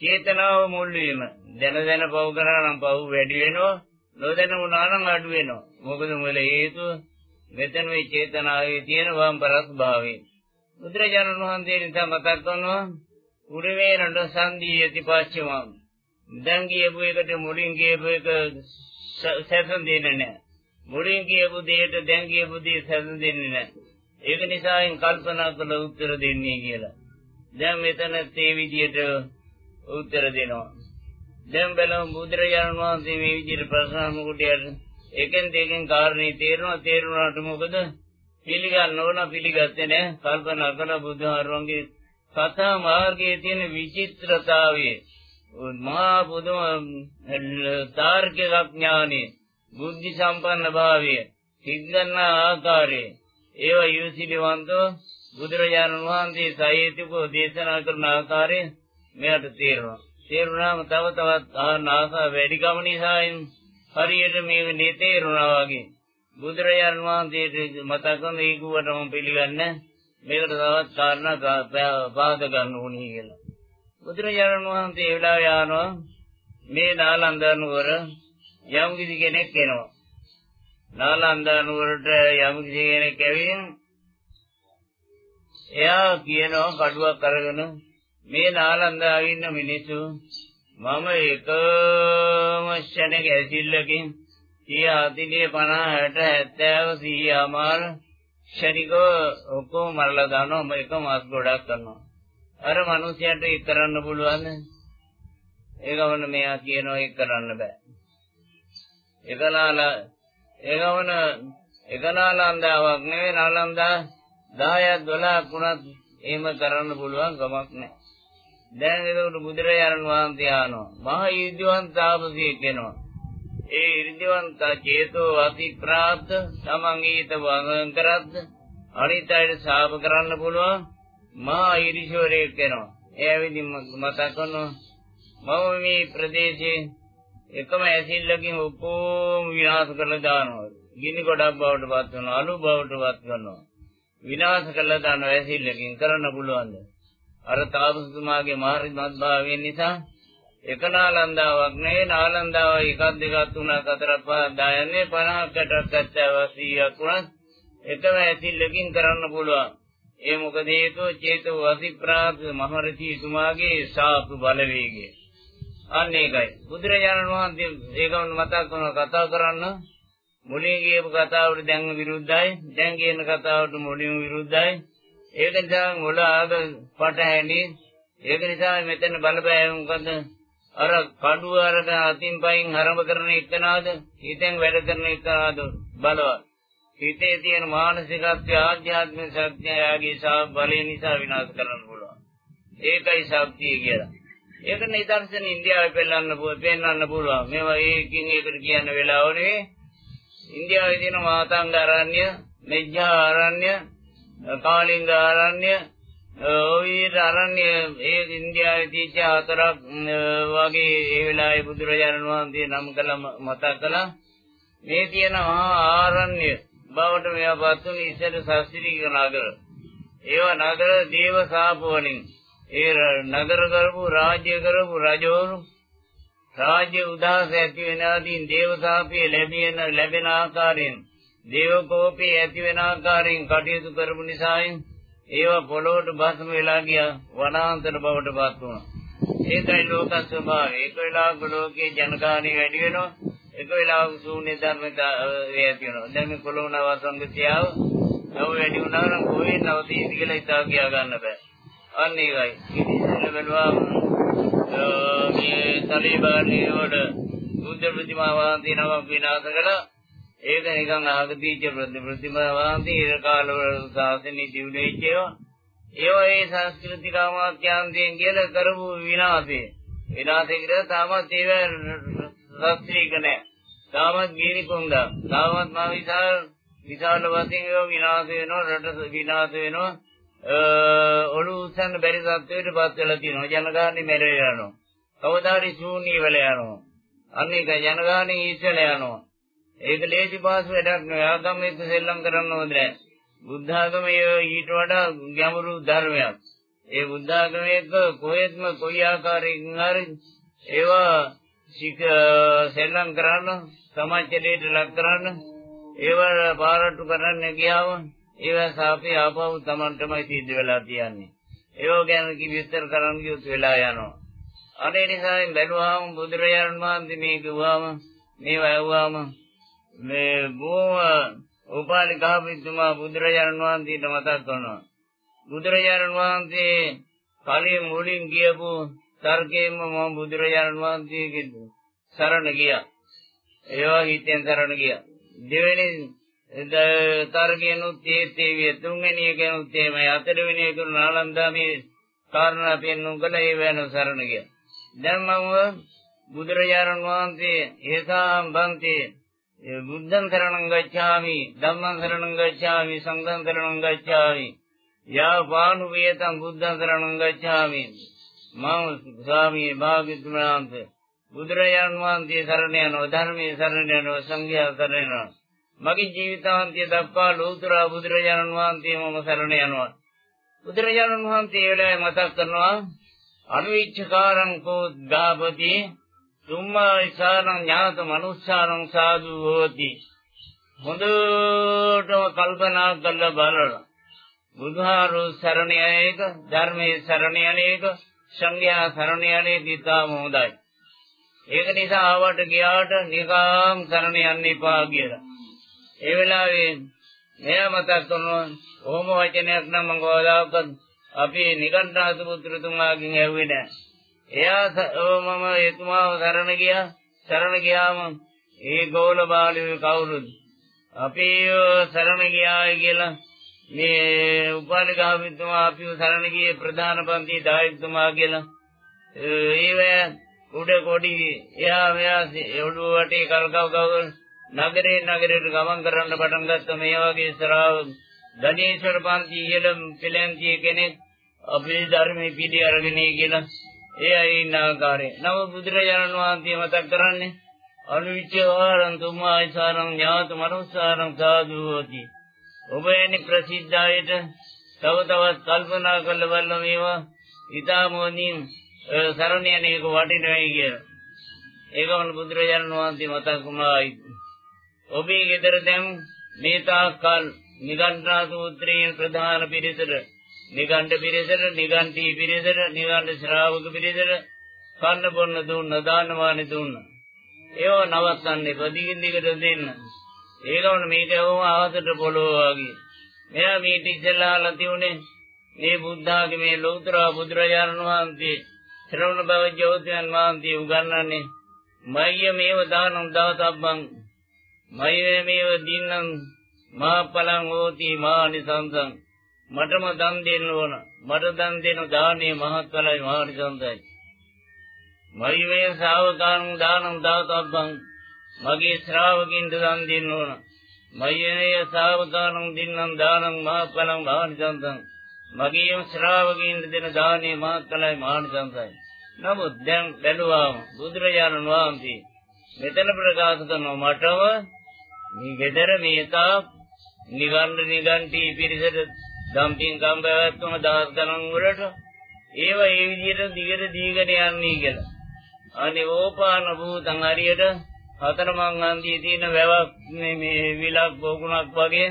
Speaker 1: චේතනාව මුල් වීම දැන දැන පව කරා නම් පව වැඩි වෙනවා නොදැන වුණා නම් අඩු වෙනවා මොකද මොල හේතුව මෙතන මේ චේතනාවේ තියෙන වම්පරස් භාවය. බුදුරජාණන් වහන්සේ නිසා මතක් කරනවා උරවේනඩ සංදීයති පච්චමම්. දැන් කියපු එකට මුලින් කියපු එක සැසන් දෙන්නේ නැහැ. මුලින් කියපු දෙයට දැන් කියපු දේ සැසන් දෙන්නේ නැහැ. ඒක නිසායින් කල්පනා කළ උත්තර දෙන්නේ කියලා. දැන් මෙතන තේ විදියට උත්තර දෙනවා. දැන් බලමු බුදුරජාණන් වහන්සේ මේ විදිහට ප්‍රශ්න අහනකොට එකෙන් දෙකෙන් කාරණේ තේරෙනවා තේරුණාට මොකද පිළිගන්න ඕන පිළිගත්තේ නැහැ කල්පනා කරන බුදුහාරවන්ගේ කතා මාර්ගයේ තියෙන විචිත්‍රතාවය මහා බුදුම තාර්කික ඥානෙ බුද්ධි සම්පන්න භාවය සිද්ධන ආකාරය ඒව යොසිලිවන්තෝ බුදුරජාණන් වහන්සේ සාහිත්‍යකෝ දේශනා කරන ආකාරය මෙයට තේරෙනවා තේරුණාම තව තවත් ආහන ආසා වැඩි ගම නිසායින් හරියට මේ නිතේරුණා වගේ බුදුරජාණන් වහන්සේට මතක කරන ඒකුවට මම පිළිගන්නේ මේකට තවත් කාරණා පාද ගන්න ඕනේ කියලා. බුදුරජාණන් වහන්සේ ඒ වෙලාවේ ආනවා මේ නාලන්දා නුවර යම් කිසි කෙනෙක් එනවා. නාලන්දා නුවරට යම් කිසි කෙනෙක් ඇවිත් එයා කියනවා කඩුවක් අරගෙන මේ නාලන්දාවේ ඉන්න මිනිස්සු මම එකම ක්ෂණයක ඇසිල්ලකින් 30 40 50 60 70 100 අමාර ක්ෂණිකව ඔක්කොම මරලා දානවා. එකම අස් ගොඩක් කරනවා. අර මිනිහයාට ඒක කරන්න පුළුවන් ඒ ගමන මෙයා කියනවා ඒක කරන්න බෑ. එකලාලා ඒ ගමන එකලාලන්දාවක් නෙවෙයි නාලන්දා 10ක් 12ක් වුණත් එහෙම කරන්න පුළුවන් කමක් නැහැ. දැන් ඒකට බුදුරජාණන් වහන්සේ ආනවා. මහා ඊර්ධිවන්ත තාපසියෙක් වෙනවා. ඒ ඊර්ධිවන්ත චේතෝ අතිප්‍රාප්ත තමන් ඊට වංගන් කරද්ද අනිත් අයට ශාප කරන්න පුළුවන් මහා ඊර්ෂ්වරයෙක් වෙනවා. ඒ ඇවිදින් මතක් කරනවා මම මේ ප්‍රදේශයේ එකම ඇසිල්ලකින් ඔක්කොම විනාශ කරලා දානවා. ගිනි ගොඩක් බවට පත් වෙනවා, අලු බවට පත් කරනවා. විනාශ කරලා දානවා ඇසිල්ලකින් කරන්න පුළුවන්ද? අර තාපසතුමාගේ මාර්ගමත් භාවයෙන් නිසා එක නාලන්දාවක් නෙවෙයි නාලන්දාව එකක් දෙකක් තුනක් හතරක් පහක් දායන්නේ 50කට 70ක් 100ක් වුණත් එකම ඇසිල්ලකින් කරන්න පුළුවන්. ඒ මොකද හේතුව චේතෝ වසිප්‍රාප්ත මහරජීතුමාගේ ශාප බලවේගය. අන්න ඒකයි. බුදුරජාණන් වහන්සේ ඒකම මතක් කරන කතා කරන්න මුලින් කියපු කතාවට දැන් විරුද්ධයි. දැන් කියන කතාවට මුලින් විරුද්ධයි. ඒක නිසා මුල ආග පටහැනි. ඒක නිසා මෙතන බලපෑම මොකද? අර කඩුව අරගෙන අතින් පයින් හරඹ කරන එකනාද? හිතෙන් වැඩ කරන එකනාද? බලවත්. හිතේ තියෙන මානසිකත්වය ආධ්‍යාත්මික ශක්තිය යාගේ සා බලය නිසා විනාශ කරන්න පුළුවන්. ඒකයි ශක්තිය කියලා. ඒක නිදර්ශන ඉන්දියාවේ පෙන්නන්න පෙන්නන්න පුළුවන්. මේවා ඒකින් ඒකට කියන්න වෙලාව නෙවෙයි. ඉන්දියාවේ තියෙන මාතංග ආරණ්‍ය, මෙජ්ජා ආරණ්‍ය, කාලිංග ආරණ්‍ය, ඔය ආරණ්‍ය ඒ ඉන්දියාවේ තියෙච්ච හතරක් වගේ ඒ වෙලාවේ බුදුරජාණන් වහන්සේ නම් කළා මතක් කළා. මේ තියෙන මහා ආරණ්‍ය බවට මේවා පත්තුනි ඉස්සර ශාස්ත්‍රීය නගර. ඒවා නගර දේව සාප වලින් ඒ නගර කරපු රාජ්‍ය කරපු රජවරු රාජ්‍ය උදාස ඇති වෙන ආදීන් දේව සාපේ ලැබෙන ලැබෙන ආකාරයෙන් දේව කෝපේ ඇති වෙන ආකාරයෙන් කටයුතු කරපු නිසායින් ඒවා පොළොවට බස්ම වෙලා ගියා වනාන්තර බවට පත් වුණා. ඒකයි ලෝක ස්වභාවය. ඒක වෙලාවක ලෝකේ ජනගහණය වැඩි වෙනවා. එක වෙලාවක ශූන්‍ය ධර්මතා ඇති වෙනවා. දැන් මේ කොළොණ වසංගතියව නව වැඩි වුණා නම් කොහේ නවතීද කියලා හිතා කියා ගන්න බෑ. අන්න ඒකයි. ඉතින් බලවා මේ තලිබානී වල බුද්ධ ප්‍රතිමා වහන්සේ නමක් විනාශ කළා. ඒක නිකන් ආගතිච්ච ප්‍රතිමා වහන්සේ ඒ කාලවල සාසනෙ දියුණු වෙච්ච ඒවා. ඒවා ඒ සංස්කෘතික අමාත්‍යාන්තයෙන් කියලා කරපු විනාශය. විනාශය කියලා තාමත් ඒව රස්ත්‍රීක නැහැ. තාමත් ගිනි කොංගා. තාමත් මා විශාල විශාල වශයෙන් ඒවා විනාශ වෙනවා රට විනාශ වෙනවා. ඔලු උස්සන්න බැරි තත්ත්වයකට පත් වෙලා තියෙනවා. ජනගහනේ මැරෙලා යනවා. කවදාරි ශූන්‍ය වෙලා යනවා. අන්න ඒක ජනගහනේ ඉස්සලා යනවා. ඒක ලේසි පාසු වැඩක් නෙවෙයි. ආගම එක්ක සෙල්ලම් කරන්න ඕනේ නැහැ. බුද්ධ ආගමේ ඊට වඩා ගැඹුරු ධර්මයක්. ඒ බුද්ධ ආගමේ එක්ක කොහෙත්ම කොයි ආකාරයකින් හරි ඒවා සික සෙල්ලම් කරන්න සමාජයට ලක් කරන්න ඒවා පාරට්ටු කරන්න ගියාම ඒවා සාපේ ආපහු Tamanටමයි සිද්ධ වෙලා තියන්නේ. ඒව ගැන කි විස්තර කරන්න කිව්වොත් වෙලා යනවා. අනේ නිසා බැලුවාම බුදුරජාණන් වහන්සේ මේ කිව්වාම මේව ඇහුවාම මේ බොහොම උපාලි ගහපිටුමා බුදුරජාණන් වහන්සේට මතක් කරනවා. බුදුරජාණන් වහන්සේ කලින් මුලින් කියපු තර්කයෙන්ම මම බුදුරජාණන් වහන්සේගේ සරණ ගියා. ඒවා හිතෙන් සරණ ගියා. දෙවෙනි තර්කයනුත් ඒත් ඒ තුන්වෙනි එකනුත් එහෙමයි හතරවෙනි එක නාලන්දා මේ කාරණා පෙන්වුම් කළා ඒ වෙන සරණ ගියා. දැන් මම බුදුරජාණන් වහන්සේ ඒසාම් බන්තේ බුද්ධං සරණං ගච්ඡාමි ධම්මං සරණං ගච්ඡාමි සංඝං සරණං ගච්ඡාමි යා පාණු වේතං බුද්ධං සරණං ගච්ඡාමි මම ස්වාමී භාග්‍යතුන් වහන්සේ බුදුරජාණන් වහන්සේ සරණ යනවා ධර්මයේ සරණ යනවා සංඝයා සරණ යනවා මගේ ජීවිතාන්තය දක්වා ලෝතර බුදුරජාණන් වහන්සේ මම සරණ යනවා. බුදුරජාණන් වහන්සේ ඒ වෙලාවේ මතක් කරනවා අනුවිච්ඡකාරං කෝ ගාපති සුම්මා ඉසාරං ඥාත මනුස්සාරං සාදු හෝති. හොඳටම කල්පනා කරලා බලලා බුදුහාරු සරණ යන්නේක ධර්මයේ සරණ යන්නේක සංඝයා සරණ යන්නේ දිතාම හොඳයි. ඒක නිසා ආවට ගියාට නිකාම් සරණ යන්න එපා කියලා. ඒ වෙලාවේ මෙයා මතක් කරනවා ඕම වචනයක් නම් මම කවදාකවත් අපි නිකණ්ඨාස පුත්‍රතුමාගෙන් ඇහුවේ නැහැ. එයා මම එතුමාව සරණ ගියා. සරණ ගියාම ඒ ගෝල බාලයෝ කවුරුද? අපි සරණ ගියායි කියලා මේ උපාලිකාවිතුමා අපිව සරණ ගියේ ප්‍රධාන පන්ති දායකතුමා කියලා ඒව උඩ කොඩි එහා මෙහා ඔළුව වටේ කල්කව කව නගරේ නගරයට ගමන් කරන්න පටන් ගත්ත මේ වගේ ශ්‍රාව ධනේශ්වර පන්ති ඉහළ පිළැන්තිය කෙනෙක් අපේ ධර්මයේ පිළි අරගෙන කියලා ඒ අය ඉන්න ආකාරය. නව බුදුරජාණන් වහන්සේ මතක් කරන්නේ අනුවිචාරං තුමායිසාරං ඥාත මනුස්සාරං සාදු හෝති. ඔබ එනි ප්‍රසිද්ධායට තව තවත් කල්පනා කරලා බලන මේවා ඊ타මෝනින් සරණ යන එක වටිනවයි කියලා. ඒකම බුදුරජාණන් වහන්සේ මතක් වුණායි. ඔබේ ගෙදර දැන් මේ තාක්කල් නිගණ්ඨා සූත්‍රයෙන් ප්‍රධාන පිරිසට නිගණ්ඨ පිරිසට නිගණ්ඨී පිරිසට නිගණ්ඨ ශ්‍රාවක පිරිසට කන්න බොන්න දුන්න දානමානෙ දුන්න. ඒව නවත්තන්නේ ප්‍රතිගින් දිගට දෙන්න. ඒකවන මේක වුම ආවසට පොළොව වගේ. මෙයා මේ ඉස්සෙල්ලාලා තියුනේ මේ බුද්ධාගේ මේ ලෞතර බුදුරජාණන් වහන්සේ ශ්‍රවණ බව ජෝතියන් වහන්සේ උගන්වන්නේ මය්‍ය මේව දානං දාතබ්බං මය්‍ය මේව දින්නම් මා පලං හෝති මානිසංසං. මටම දන් දෙන්න ඕන. මට දන් දෙන දානේ මහත්ඵලයි මානිසංසයි. මය්‍ය මේ ශ්‍රාවකාං දානං දාතබ්බං. මගේ ශ්‍රාවකින්ට දන් දෙන්න ඕන. මය්‍යය ශ්‍රාවකාං දින්නම් දානං මහත්ඵලං මානිසංසං. මගේම ශ්‍රාවකින්ට දෙන දානේ මහත්ඵලයි මානිසංසයි. නමුත් දැන් බැලුවාම බුදුරජාණන් වහන්සේ මෙතන ප්‍රකාශ කරනවා මටව මේ ගෙදර මේතා නිගණ්ඩ නිගණ්ටි පිරිසට දම්පින් කම් පැවැත්වන දහස් ගණන් වලට ඒව ඒ විදිහට දිගට දීගෙන යන්නේ කියලා. අනේ ඕපාන භූතං හරියට හතරමං හන්දියේ තියෙන වැවක් මේ විලක් බෝකුණක් වගේ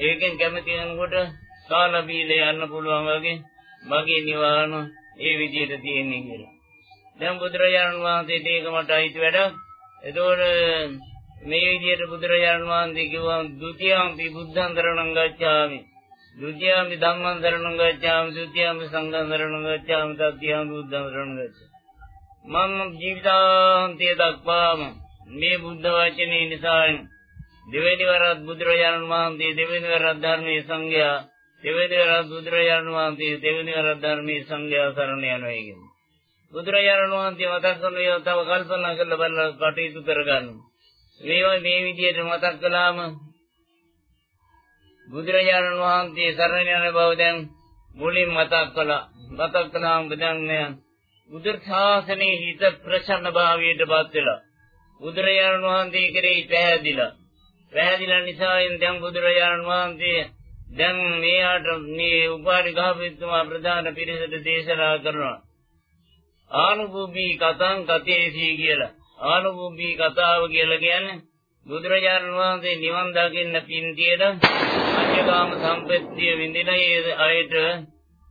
Speaker 1: ඒකෙන් කැමති වෙනකොට කාල බීලේ යන්න පුළුවන් වගේ මගේ නිවහන ඒ විදිහට තියෙන්නේ කියලා. දැන් බුදුරජාණන් වහන්සේට ඒක මට අයිති වැඩක්. එතකොට මේ විදිහට බුදුරජාණන් වහන්සේ කිව්වා ဒ ුතියම්පි බුද්ධං සරණං ගච්ඡාමි. ဒ ුතියම්පි ධම්මං සරණං ගච්ඡාමි. ဒ ුතියම්පි සංඝං සරණං ගච්ඡාමි. තත්තියම්පි බුද්ධං සරණං ගච්ඡාමි. මම ජීවිතාන්තය දක්වාම මේ බුද්ධ වචනේ නිසා දෙවෙනි වරත් බුදුරජාණන් වහන්සේ දෙවෙනි වරත් ධර්මයේ සංඝයා දෙවෙනි වරත් බුදුරජාණන් වහන්සේ දෙවෙනි වරත් ධර්මයේ සංඝයා සරණ යනවා කියන්නේ. බුදුරජාණන් වහන්සේ මතක් කරන ඒවා තව කල්පනා කරලා බලලා කටයුතු කරගන්නවා. මේවා මේ විදිහට මතක් කළාම බුදුරජාණන් වහන්සේ සරණ යන බව දැන් මුලින් මතක් කළා. මතක් කළාම දැන් බුදු ශාසනයේ හිත ප්‍රසන්න භාවයටපත් වෙලා බුදුරජාණන් වහන්සේ කෙරෙහි පැහැදිලා. පැහැදිලා නිසා දැන් බුදුරජාණන් වහන්සේ දැන් මෙයාට මේ උපාරි ගහපෙතුමා ප්‍රධාන පිරිසට දේශනා කරනවා. ආනුභූමී කතං කතේසි කියලා. ආනුභූමී කතාව කියලා කියන්නේ බුදුරජාණන් වහන්සේ නිවන් දකින්න පින් තියෙන අඤ්ඤකාම සම්පත්තිය විඳින ඒ අයට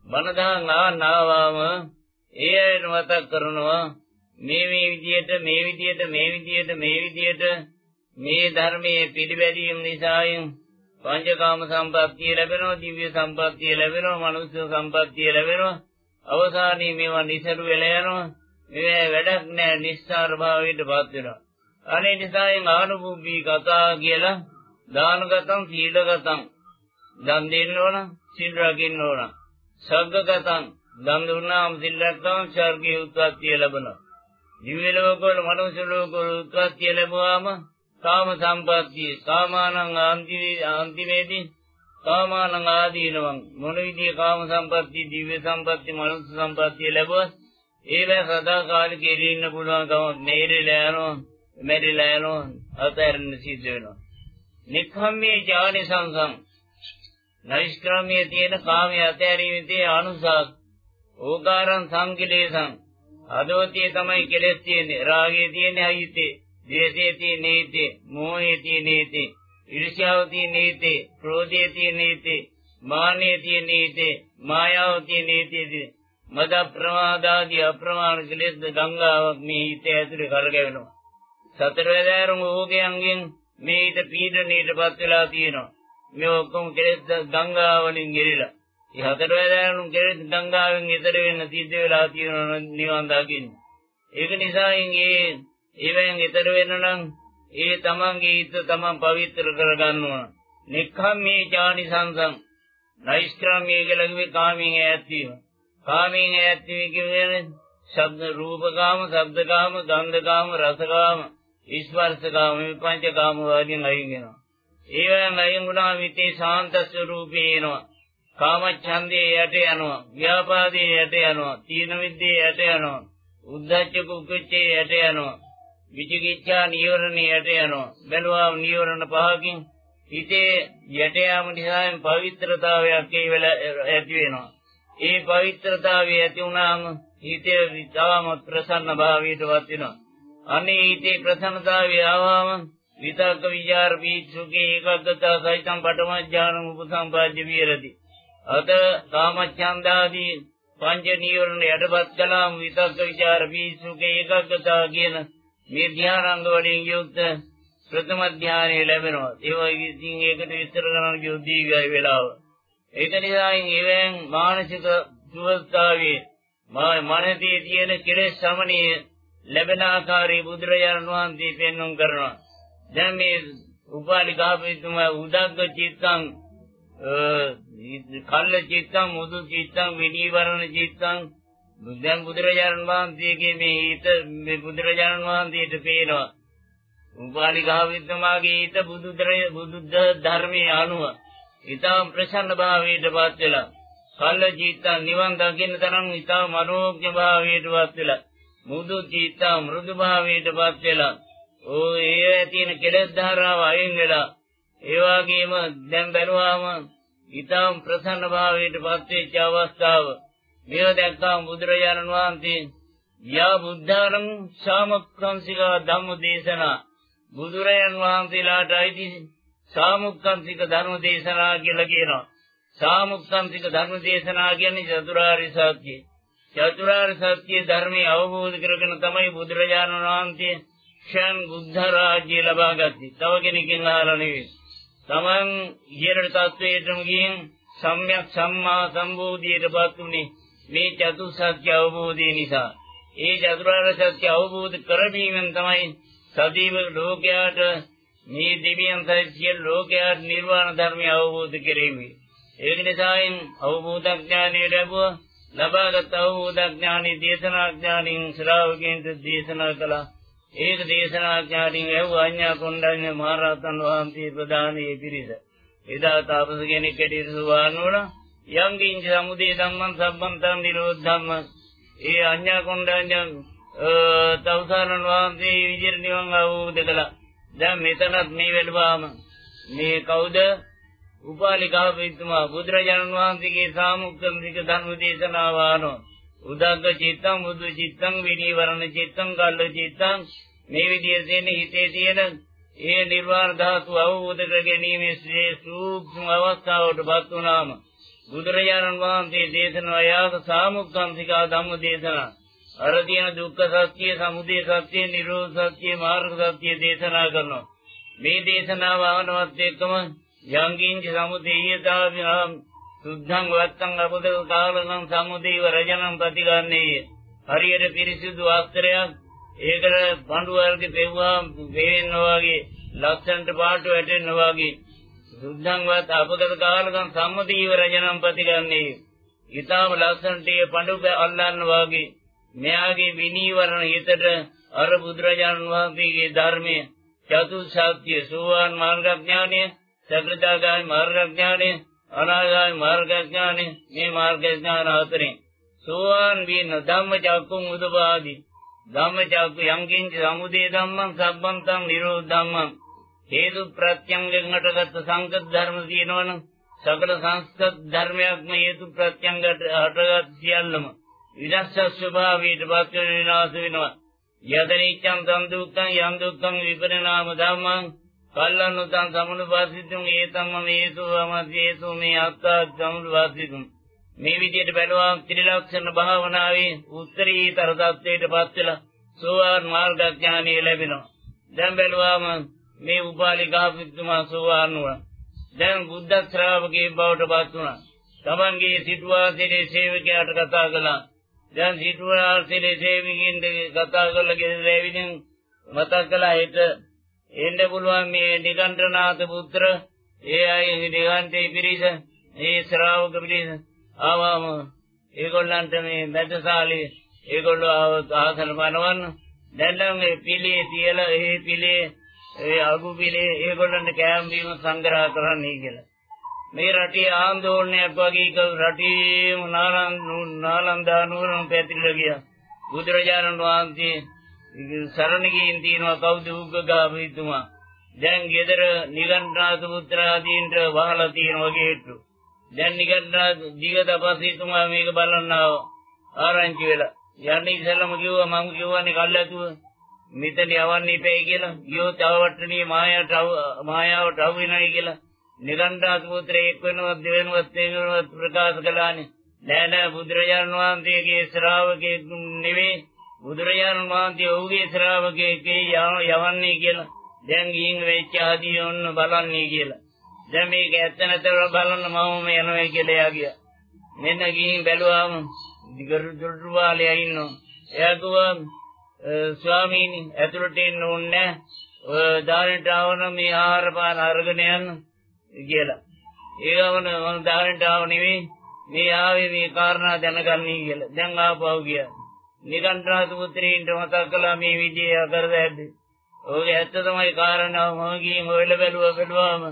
Speaker 1: බණදාන් ආනාවාම ඒ අයට මතක් කරනවා මේ මේ විදියට මේ විදියට මේ විදියට මේ විදියට මේ ධර්මයේ පිළිපැදීම නිසායෙන් පංචකාම සම්පත්තිය ලැබෙනවා දිව්‍ය සම්පත්තිය ලැබෙනවා මනුෂ්‍ය සම්පත්තිය ලැබෙනවා. අවසානයේ මේවා නිසරු වෙලා යනවා. මේවා වැඩක් නෑ නිස්සාර භාවයටපත් වෙනවා. අනේ නිසායෙන් ආනුභූමී කතා කියලා දානගතං සීලගතං. දන් දෙන්න ඕන සීල් රකින්න ඕන. සග්ගගතං දන් දුන්නාම සීල් රැක්කම ස්වර්ගයේ උත්පත්තිය ලැබෙනවා. දිව්‍ය ලෝකවල මනුෂ්‍ය ලෝකවල උත්පත්තිය ලැබුවාම කාම සම්පත්තිය කාමානං අන්තිමේදී කාමානං ආදීනවං. මොන විදිය කාම සම්පත්තිය දිව්‍ය සම්පත්තිය මනුෂ්‍ය සම්පත්තිය ලැබුවත් ඒවැ සදාකාලික ඉරී ඉන්න පුළුවන් කම මේරිලා යනවා මෙරිලා යනවා අතහැරෙන්න සිද්ධ වෙනවා. නික්ඛම්මේ ඥානි සංසං නෛෂ්ක්‍රමයේ තියෙන කාමයේ අතහැරීමේ තියෙන අනුසාර ඕකාරං සංකිලේසං. අදෝතිය තමයි කෙලෙස් තියෙන්නේ. රාගයේ තියෙන්නේ අයිතේ ද්වේෂයේ තියෙන්නේ හිතේ, මෝහයේ තියෙන්නේ හිතේ, ඊර්ෂ්‍යාව තියෙන්නේ හිතේ, ක්‍රෝධයේ තියෙන්නේ හිතේ, මාන්නයේ තියෙන්නේ හිතේ, මායාව තියෙන්නේ හිතේ. මද ප්‍රමාදාදී අප්‍රමාණ කෙලෙස් ගංගාවක් මේ හිතේ ඇතුලේ කරගෙවෙනවා. සතර වැදෑරුම් ඕකයන්ගෙන් මේ හිත පීඩණයටපත් වෙලා තියෙනවා. මේ ඔක්කොම කෙලෙස් ගංගාවලින් ගෙරිලා. ඒ හතර වැදෑරුම් කෙරෙත් ගංගාවෙන් ඈතර වෙන්න සිද්ධ වෙලා තියෙනවා නිවන් දකින්න. ඒක නිසා ඒ ඒවෙන් ඈතර වෙන්න නම් ඒ තමන්ගේ හිත තමන් පවිත්‍ර කරගන්න ඕන. නික්ඛම්මේ ඥානි සංසං නෛෂ්ක්‍රම්‍ය කියලා කිව්වේ කාමයෙන් ඈත් වීම. කාමයෙන් ඈත් වීම කියන්නේ ශබ්ද රූපකාම, ශබ්දකාම, ගන්ධකාම, රසකාම, ස්පර්ශකාම මේ පංචකාම වලින් අයින් වෙනවා. ඒවෙන් අයින් වුණා විතේ ශාන්ත ස්වરૂපේ එනවා. කාමච්ඡන්දේ යට යනවා. ව්‍යාපාදේ යට යනවා. තීන විද්දේ යට යනවා. උද්ධච්ච කුක්කුච්චේ යට යනවා. විචිකිච්ඡා නියෝරණ යට යනවා. බැලුවා නියෝරණ පහකින් හිතේ යට යාම නිසාම පවිත්‍රතාවයක් ඒ වෙල ඇති වෙනවා. ඒ පවිත්‍රතාවය ඇති වුණාම හිතේ විතාම ප්‍රසන්න භාවයටපත් වෙනවා. අනේ හිතේ ප්‍රසන්නතාවය ආවම විතක්ක විචාර පීචුකේ ඒකග්ගතා සහිතම් පඨම ඥාන උපසම්පාද්‍ය විහෙරති. අත කාමච්ඡන්දාදී පංච නීවරණ යටපත් කළාම විතක්ක විචාර පීචුකේ ඒකග්ගතා කියන මේ ධ්‍යානංග වලින් යුක්ත ප්‍රථම ධානය ලැබෙනවා. ඒ වගේ ඉතින් ඒකට විස්තර කරන්න කිව්ව දීර්ඝයි වෙලාව. ඒක නිසා ඉවෙන් මානසික සුවස්තාවේ මනසේ තියෙන කෙලෙස් සමනිය ලැබෙන ආකාරي බුදුරජාණන් වහන්සේ පෙන්වුම් කරනවා. දැන් මේ උපාලි ගාපිතුමා උදග්ග චිත්තං කල්ල චිත්තං මුදු චිත්තං විනීවරණ චිත්තං දැන් බුදුරජාණන් වහන්සේගේ මේ හිත මේ බුදුරජාණන් වහන්සේට පේනවා උපාලිකා විද්දමාගේ ඊත බුදුදරය බුදුද්ද ධර්මයේ අනුව ඊටම ප්‍රසන්න භාවයටපත් වෙලා කල්ල ජීවිත නිවන් දකින්න තරම් ඊටම මනෝඥ භාවයටපත් වෙලා මුදු ජීවිත මෘදු භාවයටපත් වෙලා ඕ ඒ තියෙන කෙලෙස් ධාරාව අයින් වෙලා ඒ වගේම දැන් බැලුවාම ඊටම ප්‍රසන්න භාවයටපත් වෙච්ච අවස්ථාව. මේව දැක්කම බුදුරජාණන් වහන්සේ යා බුද්ධාරං ශාමක්ඛංසිකා ධම්ම දේශනා බුදුරයන් වහන්සේලාට අයිති සාමුක්ඛන්තික ධර්ම දේශනා කියලා කියනවා. සාමුක්ඛන්තික ධර්ම දේශනා කියන්නේ චතුරාර්ය සත්‍යය. චතුරාර්ය සත්‍ය ධර්මයේ අවබෝධ කරගෙන තමයි බුදුරජාණන් වහන්සේ ක්ෂණ බුද්ධ රාජ්‍ය ලබා ගත්තේ. තව කෙනකින් අහලා නෙවෙයි. තමන් ඉහළට තත්වයටම ගිහින් සම්්‍යක් සම්මා සම්බෝධියටපත් උනේ මේ චතුසත්‍ය අවබෝධය නිසා. ඒ චතුරාර්ය සත්‍ය අවබෝධ කරගැනීමෙන් තමයි සදීව ලෝකයාට මේ දෙවියන් සහිත සියලු ලෝකයාට නිර්වාණ ධර්මය අවබෝධ කෙරෙමි. ඒක නිසායින් අවබෝධඥානය ලැබුවා ලබාගත් අවබෝධඥානි දේශනා ඥානින් ශ්‍රාවකයන්ට දේශනා කළා. ඒක දේශනා ඥානින් ඇහුව අඤ්ඤා කොණ්ඩඤ්ඤ මහරහතන් වහන්සේ ප්‍රදානයේ පිරිස. එදා තාපස කෙනෙක් ඇටියට සුවාන් වුණා. යම් කිංච සමුදේ ධම්මං සම්බන්තං නිරෝධ ධම්ම. ඒ අඤ්ඤා කොණ්ඩඤ්ඤ තවුසාරණ වහන්සේ විදිහට නිවන් අවබෝධ කළා. දැන් මෙතනත් මේ වෙලවාම මේ කවුද? උපාලිකාව පිටුමා බුදුරජාණන් වහන්සේගේ සාමුක්ඛමික ධර්ම දේශනාව ආනෝ. උදග්ග චිත්තං මුදු චිත්තං විනීවරණ චිත්තං කල්ල චිත්තං මේ විදිහට හිතේ තියෙන ඒ නිර්වාණ ධාතු අවබෝධ කර ගැනීමේ සූක්ෂම අවස්ථාවටපත් වුණාම බුදුරජාණන් වහන්සේ දේශනාව යාක සාමුක්ඛංසිකා ධම්ම දේශනා අර තියෙන දුක්ඛ සත්‍ය, සමුදය සත්‍ය, නිරෝධ සත්‍ය, මාර්ග සත්‍ය දේශනා කරනවා. මේ දේශනාව ආවනවත් එක්කම යංගින්ච සමුදේයතාවිහම් සුද්ධං වත්තං අපදක කාලං සමුදේව රජනං ප්‍රතිගන්නේ හරියට පිරිසිදු වස්ත්‍රයක් ඒකට පඳු වර්ග පෙව්වා වේන්න වගේ ලක්ෂණට පාට වැටෙන්න වගේ. සුද්ධං වත් අපදක කාලං සම්මුදීව රජනං ප්‍රතිගන්නේ ඊටාම ලක්ෂණට පඳු අල්ලන්න වගේ. මෙයාගේ විනීවරණ හිතට අර බුදුරජාණන් වහන්සේගේ ධර්මයේ චතුසත්‍ය සෝවාන් මාර්ගඥානය සකෘදාගාමී මාර්ගඥානය අනාගාමී මාර්ගඥානය මේ මාර්ගඥාන හතරෙන් සෝවාන් වීන ධම්මචක්කුම් උදපාදි. ධම්මචක්කු යංකින්ච සමුදය ධම්මං සබ්බන්තං නිරෝධ ධම්මං. හේතු ප්‍රත්‍යං ලෙන්නටගත් සංකත ධර්ම තියෙනවනම් සකල සංස්කෘත ධර්මයක්ම හේතු ප්‍රත්‍යංගට හටගත් සියල්ලම විදස්ස ස්වභාවයට පත් වෙන විනාශ වෙනවා. යදනිච්ඡං තං දුක්ඛං යං දුක්ඛං විපරිණාම ධම්මං කල්ලනුතං සමුනුපාසිතුං ඒතම්ම මේසු වමසේසු මේ අත්තා සමුනුපාසිතුං මේ විදිහට බැලුවාම ත්‍රිලක්ෂණ භාවනාවේ උත්තරීතර தත්වයට පත් වෙලා සෝවාන් මාර්ගඥානය ලැබෙනවා. දැන් බැලුවාම මේ උපාලිකා පිටුමා සෝවාන් වුණා. දැන් බුද්ධ ශ්‍රාවකේ බවට පත් වුණා. තමන්ගේ සිටුවාසිරේ සේවකයාට කතා කළා. දැන් සිටුවාසිරේ සේවකින්ට කතා කරලා ගෙදර ඇවිදින් මතක් කළා හිට එන්න පුළුවන් මේ නිකණ්ඨනාථ පුත්‍ර ඒ අය නිකණ්ඨේ පිරිස ඒ ශ්‍රාවක පිරිස. ආවම ඒගොල්ලන්ට මේ මැදසාලේ ඒගොල්ලෝ ආසන පනවන්න දැන් නම් මේ පිළේ තියලා ඒ පිළේ ඒ අගු පිළේ ඒගොල්ලන්ට කෑම බීම සංග්‍රහ කරන්නයි කියලා. මේ රටේ ආందోලනයක් වගේ රටේම නාලන්දා නුවරම පැතිරලා ගියා. බුදුරජාණන් වහන්සේ සරණ ගින් තියනවා කවුද? උග්ගගාමීතුමා දැන් ගෙදර නිගණ්ඨනාථ පුත්‍රාදීන්ට වහලා තියෙනවා ගේට්ටු දැන් නිගණ්ඨනාථ දිගදපසීතුමා මේක බලන්න ආරංචි වෙලා. යන්නේ ඉස්සෙල්ලම කිව්වා මම කිව්වනේ කල්ලාතුව මෙතන යවන්න ඉපැයි කියලා. ගියෝ තවවට්ටණී මායාවට මායාවට අවු වෙනයි කියලා. නිගණ්ඨනාථ පුත්‍රයෙක් එක් වෙනවත් දෙවෙනවත් තේනවත් ප්‍රකාශ කළානේ. නෑ නෑ බුදුරජාණන් වහන්සේගේ ශ්‍රාවකෙක් නෙවෙයි බුදුරජාණන් වහන්සේ ඔහුගේ ශ්‍රාවකයෙක් යවන්නේ කියලා. දැන් ගිහින් වෙච්ච ආදී ඔන්න බලන්නේ කියලා. දැන් මේක ඇත්ත නැතර බලන්න මම යනවා කියලා එයා ගියා. මෙන්න ගිහින් බැලුවාම දිගරු දුරු වාලේ ඉන්නවා. එයා කිව්වා ස්වාමීනි ඇතුළට එන්න ඕනේ නැහැ දානෙට ආවන මේ ආහාර පාන අරගෙන යන්න. කියලා ඒවන මම දානෙට ආව නෙවෙයි මේ ආවේ මේ කාරණා දැනගන්නයි කියලා දැන් ආපහු ගියා නිකණ්ඨනාථ පුත්‍රයන්ට මතක් කළා මේ විදිය කරද ඇද්ද. ඔහුගේ ඇත්ත තමයි කාරණාව මම ගිහින් හොයලා බැලුවා බැලුවාම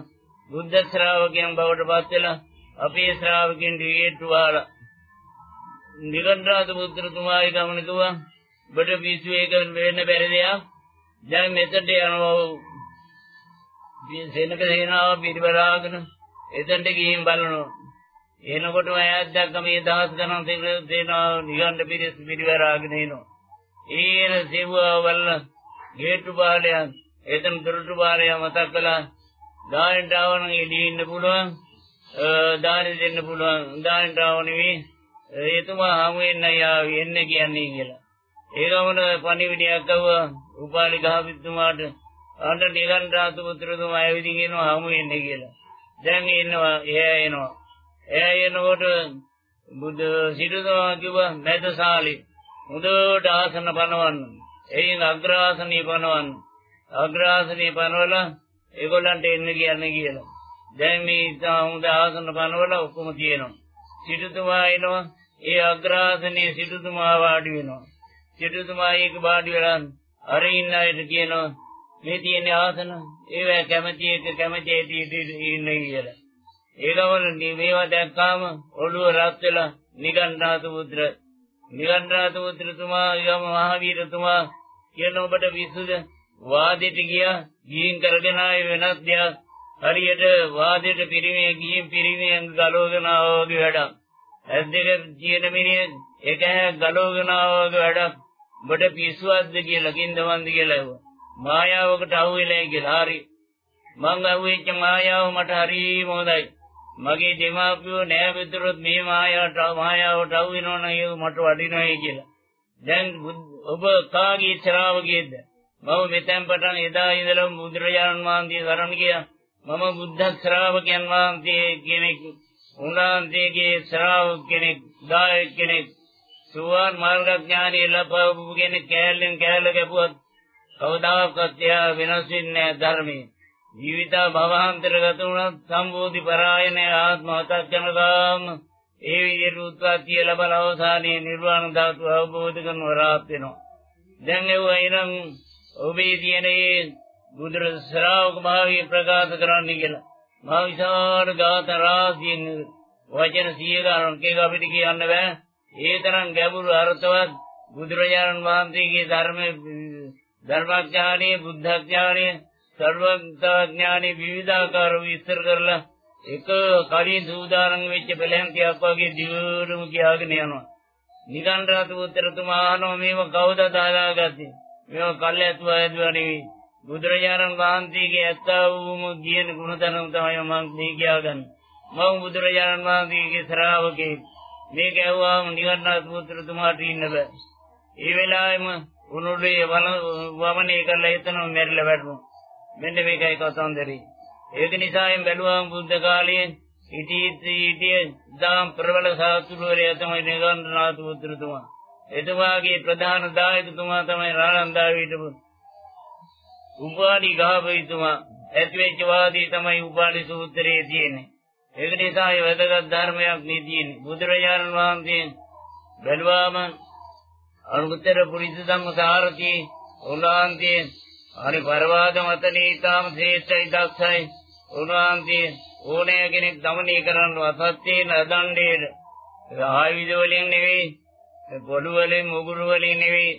Speaker 1: බුද්ධ ශ්‍රාවකයන් බවට පත් වෙලා අපේ ශ්‍රාවකින් දිවියට වාලා. නිකණ්ඨනාථ පුත්‍රතුමායි ගමන කිව්වා බඩ පිස්සු එක වෙන්න බැරි දෙයක්. දැන් මෙතට යනවා. සෙනක සේනාව පිළිබලාගෙන එතනට ගිහින් බලනවා. එනකොටම ඈත් දැක්ක මේ දහස් ගණන් තේනවා නිගණ්ඩ පිරිස් පිරිවරාගෙන එනවා. ඊන සිව්වවල ගේට්ටු පාලයන් එතන දොරටු පාලය මතක් කළා. දානෙට ආවනම් එළිය ඉන්න පුළුවන්. දානෙ දෙන්න පුළුවන්. දානෙට ආව නෙවෙයි. එතුමා හමු වෙන්න යාවි එන්න කියන්නේ කියලා. ඒ ගමන පණිවිඩයක් ගාවා උපාලි ගහපිතුමාට අන්න නිගණ්ඩාතු පුත්‍රතුමා ඇවිදින් එනවා හමු වෙන්න කියලා. දැන් එනවා එයා එනවා. එයා එනකොට බුදු සිටුතුමා කිව්වා මැදසාලි මුදවට ආසන පනවන්න. එයින් අග්‍රාසනී පනවන්න. අග්‍රාසනී පනවලා ඒගොල්ලන්ට එන්න කියන්නේ කියලා. දැන් මේ හොඳ ආසන පනවලා ඔක්කොම තියෙනවා. සිටුතුමා එනවා. ඒ අග්‍රාසනයේ සිටුතුමා වාඩි වෙනවා. සිටුතුමා ඒක වාඩි වෙලා අර ඉන්න අයට කියනවා මේ තියෙන ආසන. ඒවා කැමැති එක කැමැති ඉන්නේ කියලා. ඒකවල මේවා දැක්කාම ඔළුව රත් වෙලා නිගණ්ඨනාත පුත්‍ර නිගණ්ඨනාත පුත්‍රතුමා යම මහවීරතුමා කියන ඔබට විසුද? වාදෙට ගියා ගිහින් කරගෙන ආයේ වෙනස් දෙයක්. හරියට වාදෙට පිරිමේ ගිහින් පිරිමෙන් ගලවගෙන ආවා වගේ වැඩක්. ඇස් දෙක තියෙන මිනිහ එක ගලවගෙන ආවා වගේ වැඩක්. ඔබට පිස්සුවක්ද කියලා කින්දවන්ද කියලා ඇහුවා. මායාවකට අහු වෙලා කියලා හරි මං අහුවෙච්ච මායාව මට හරිම හොඳයි මගේ දෙමාපියෝ නෑ විතරොත් මේ මායාවට මායාවට අවු වෙනවනම් ඒක මට වටිනවයි කියලා. දැන් ඔබ කාගේ ශ්‍රාවකයෙක්ද? මම මෙතෙන් පටන් එදා ඉඳලා බුදුරජාණන් වහන්සේ සරණ ගියා. මම බුද්ධ ශ්‍රාවකයන් වහන්සේ කෙනෙක්. උන්වහන්සේගේ ශ්‍රාවක කෙනෙක්, දායක කෙනෙක්. සුවාන් මාර්ගඥානී ලබපු කෙනෙක් කැලෙන් කැලල ගැපුවත් කවදාකවත් එයා වෙනස් වෙන්නේ නැහැ ධර්මයේ. ජීවිත භවහන්තරගත වුණත් සම්බෝධි පරායන ආත්ම හතක්ජනකාම ඒ විදිහට උත්පත්තිය ලබන අවසානයේ නිර්වාණ ධාතු අවබෝධ කරන වරාත් වෙනවා. දැන් ඒවා එනම් ඔබේ තියෙන ඒ බුදුර ශ්‍රාවක භාවය ප්‍රකාශ කරන්න කියලා. මා විශාල ගාත රාශියෙන් වචන 100 ගණන් කේක අපිට කියන්න බෑ. ඒ තරම් ගැඹුරු අර්ථවත් බුදුරජාණන් වහන්සේගේ ධර්ම ධර්මඥානීය බුද්ධඥානීය සර්වඥානි විවිධාකාර විස්තර කරලා එක කලින් සූදානම් වෙච්ච පෙළහැන්තියක් වගේ දිවුරුම කියාගෙන යනවා. නිගණ්ඨාත උත්තරතුමා අහනවා මේව කවුද දාලාගත්තේ? මේව කල්යතුව ඇදුවා නෙවෙයි. බුදුරජාණන් වහන්සේගේ ඇත්තා වූම කියන ගුණධර්ම තමයි මම මේ කියාගන්නේ. මම බුදුරජාණන් වහන්සේගේ ශ්‍රාවකෙක්. මේක ඇහුවාම නිගණ්ඨාත උත්තරතුමාට ඉන්න බෑ. ඒ වෙලාවෙම උනුලේ වමනේ කරලා එතනම මැරිලා වැටුණා. මෙන්න මේකයි කතන්දරේ. ඒක නිසායෙන් බැලුවාම බුද්ධ කාලයේ ඉටි දාම් ප්‍රබල සාතුරුවරයා තමයි නිගණ්ඨනාථ පුත්‍රතුමා. එතුමාගේ ප්‍රධාන දායකතුමා තමයි රානන්දා විටපු. උපාලි ගාපයිතුමා ඇතිවෙච්ච වාදී තමයි උපාලි සූත්‍රයේ තියෙන්නේ. ඒක නිසා ඒ වැදගත් ධර්මයක් මේ තියෙන්නේ. බුදුරජාණන් වහන්සේ බැලුවාම අනුත්තර පුරිස සංඝසාරකී උන්වහන්සේ අනි පරවාද මතනේ ඊටාම ශ්‍රේෂ්ඨයි දක්ෂයි. උන්වහන්සේ ඕනෑ කෙනෙක් দমনය කරන්න අසත්‍යේ නදණ්ඩේ ආයුධ වලින් නෙවෙයි පොඩු වලින් මුගුරු වලින් නෙවෙයි.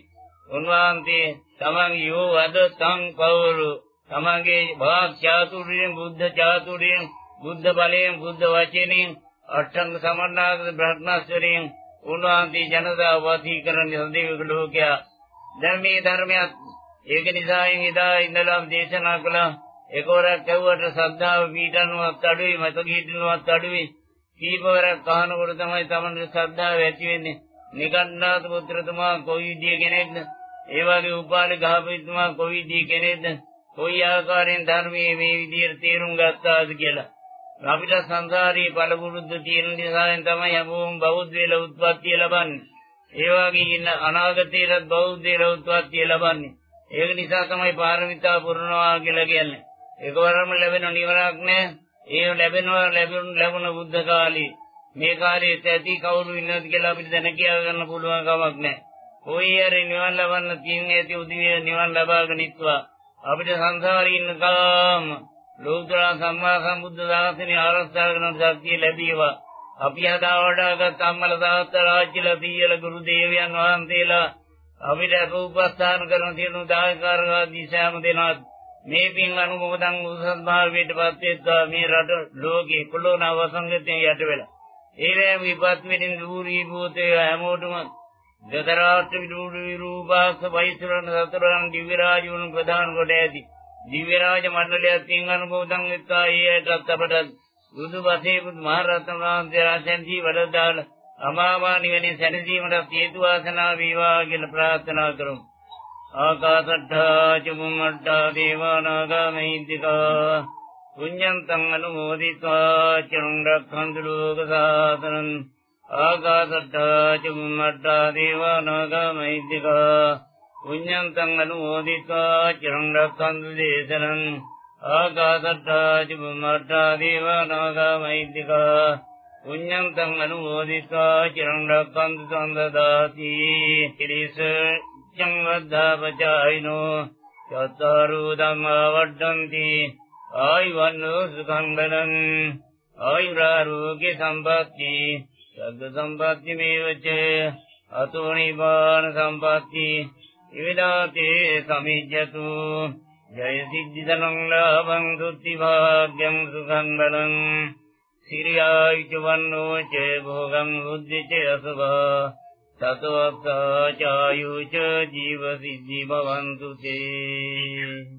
Speaker 1: උන්වහන්සේ තමන් යෝ අද තං පවරු තමන්ගේ භාග් චාතුර්යෙන් බුද්ධ චාතුර්යෙන් බුද්ධ බලයෙන් බුද්ධ වචනයෙන් අෂ්ටංග සමන්නාග බ්‍රහ්මස්වරයෙන් උන්වහන්සේ ජනතාව වාසී කරන සදේවක ලෝකයා. දැන් මේ ධර්මයක් ඒක නිසා එදා ඉඳලා දේශනා කළා. ඒකවරක් කවුවට ශ්‍රද්ධාව පීඩනුවක් අඩුයි මතක හිටිනුවක් අඩුයි. කීපවරක් අහනකොට තමයි තමන්ගේ ශ්‍රද්ධාව ඇති වෙන්නේ. නිකණ්ණාත පුත්‍රතුමා කොයි විදිය කෙනෙක්ද? ඒ වගේ උපාලි ගහපතිතුමා කොයි විදිය කෙනෙක්ද? කොයි ආකාරයෙන් ධර්මයේ මේ විදියට තේරුම් ගත්තාද කියලා. අපිට සංසාරී පළපුරුද්ද තියෙන නිසාෙන් තමයි හැමෝම බෞද්ධ වෙලා උත්පත්තිය ලබන්නේ. ඒ වගේ ඉන්න අනාගතයේත් බෞද්ධ වෙලා උත්පත්තිය ලබන්නේ. ඒක නිසා තමයි පාරමිතා පුරනවා කියලා කියන්නේ. එකවරම ලැබෙන නිවරක් නෑ. ඒ ලැබෙනවා ලැබුණ ලැබුණ බුද්ධ කාලේ. මේ කාලේ ඇති කවුරු ඉන්නවද කියලා අපිට දැන කියා ගන්න පුළුවන් කමක් නෑ. කොයි හරි නිවන් ලබන්න තියෙන ඇති උදවිය නිවන් ලබාගෙන ඉත්වා. අපිට සංසාරේ ඉන්න කාම ලෝතර සම්මා සම්බුද්ධ දාසනේ ආරක්ෂා කරන ශක්තිය ලැබීවා. අපි හදා වඩාගත් අම්මල දාස්ත රාජ්‍යලා සීයල ගුරු දේවයන් වහන්සේලා අපිට උපස්ථාන කරන තියෙන දායකාරාදී සෑම දෙනාත් මේ පින් අනුමෝදන් උසස් භාවයට පත් වෙද්දී මේ රට ලෝකේ කොළොන වසංගතයෙන් යට වෙලා ඒ වෑම විපත් වෙනින් දූරී භූතේ හැමෝටම දතරාර්ථ විදුරු විරූපාක්ෂ වෛශ්‍රවණ සතරන් දිව්‍ය රාජුන් ප්‍රදාන කොට ඇති දිව්‍ය රාජ මණ්ඩලයක් තියෙන අනුභවයන් වෙත්වා ඊයටත් අපට බුදු වශයෙන් බුදු මහරහතන් වහන්සේ ආශෙන්දී වඩදාල අමාමා නිවනේ සැනසීමට හේතු වාසනා වේවා කියලා ප්‍රාර්ථනා කරමු. ආකාශට්ඨා චුම්මට්ඨා දේවානාගා මහින්దికා පුඤ්ඤන්තං අනුමෝදිत्वा චිරං රක්ඛන්තු ලෝක සාසනං ආකාශට්ඨා චුම්මට්ඨා දේවානාගා මහින්దికා පුඤ්ඤන්තං අනුමෝදිत्वा චිරං රක්ඛන්තු දේශනං ආකාශට්ටා චුම්මට්ටා දේවානාගා මෛත්‍තිකා පුඤ්ඤන්තං අනුමෝදිत्वा චිරං රක්ඛන්තු සම්දදාති කිරිස චංවද්ධාපචායිනෝ චතරෝ ධම්මා වඩ්ඩಂತಿ ආයුවන්නෝ සුඛං බලං ආයුරාෝග්‍ය සම්පatti සග්ග සම්පatti මේවච අතෝ නිබාන සම්පatti ඉවිදාතේ සමිජ්ජතු ජය සිද්ධි ධනං ලාභං සුත්ති භාග්‍යං සුඛං බලං සිරියායිච වන්නෝ චේ භෝගං බුද්ධි ච අසභා තතවත්තාචායුච ජීව සිද්ධි භවන්තු තේ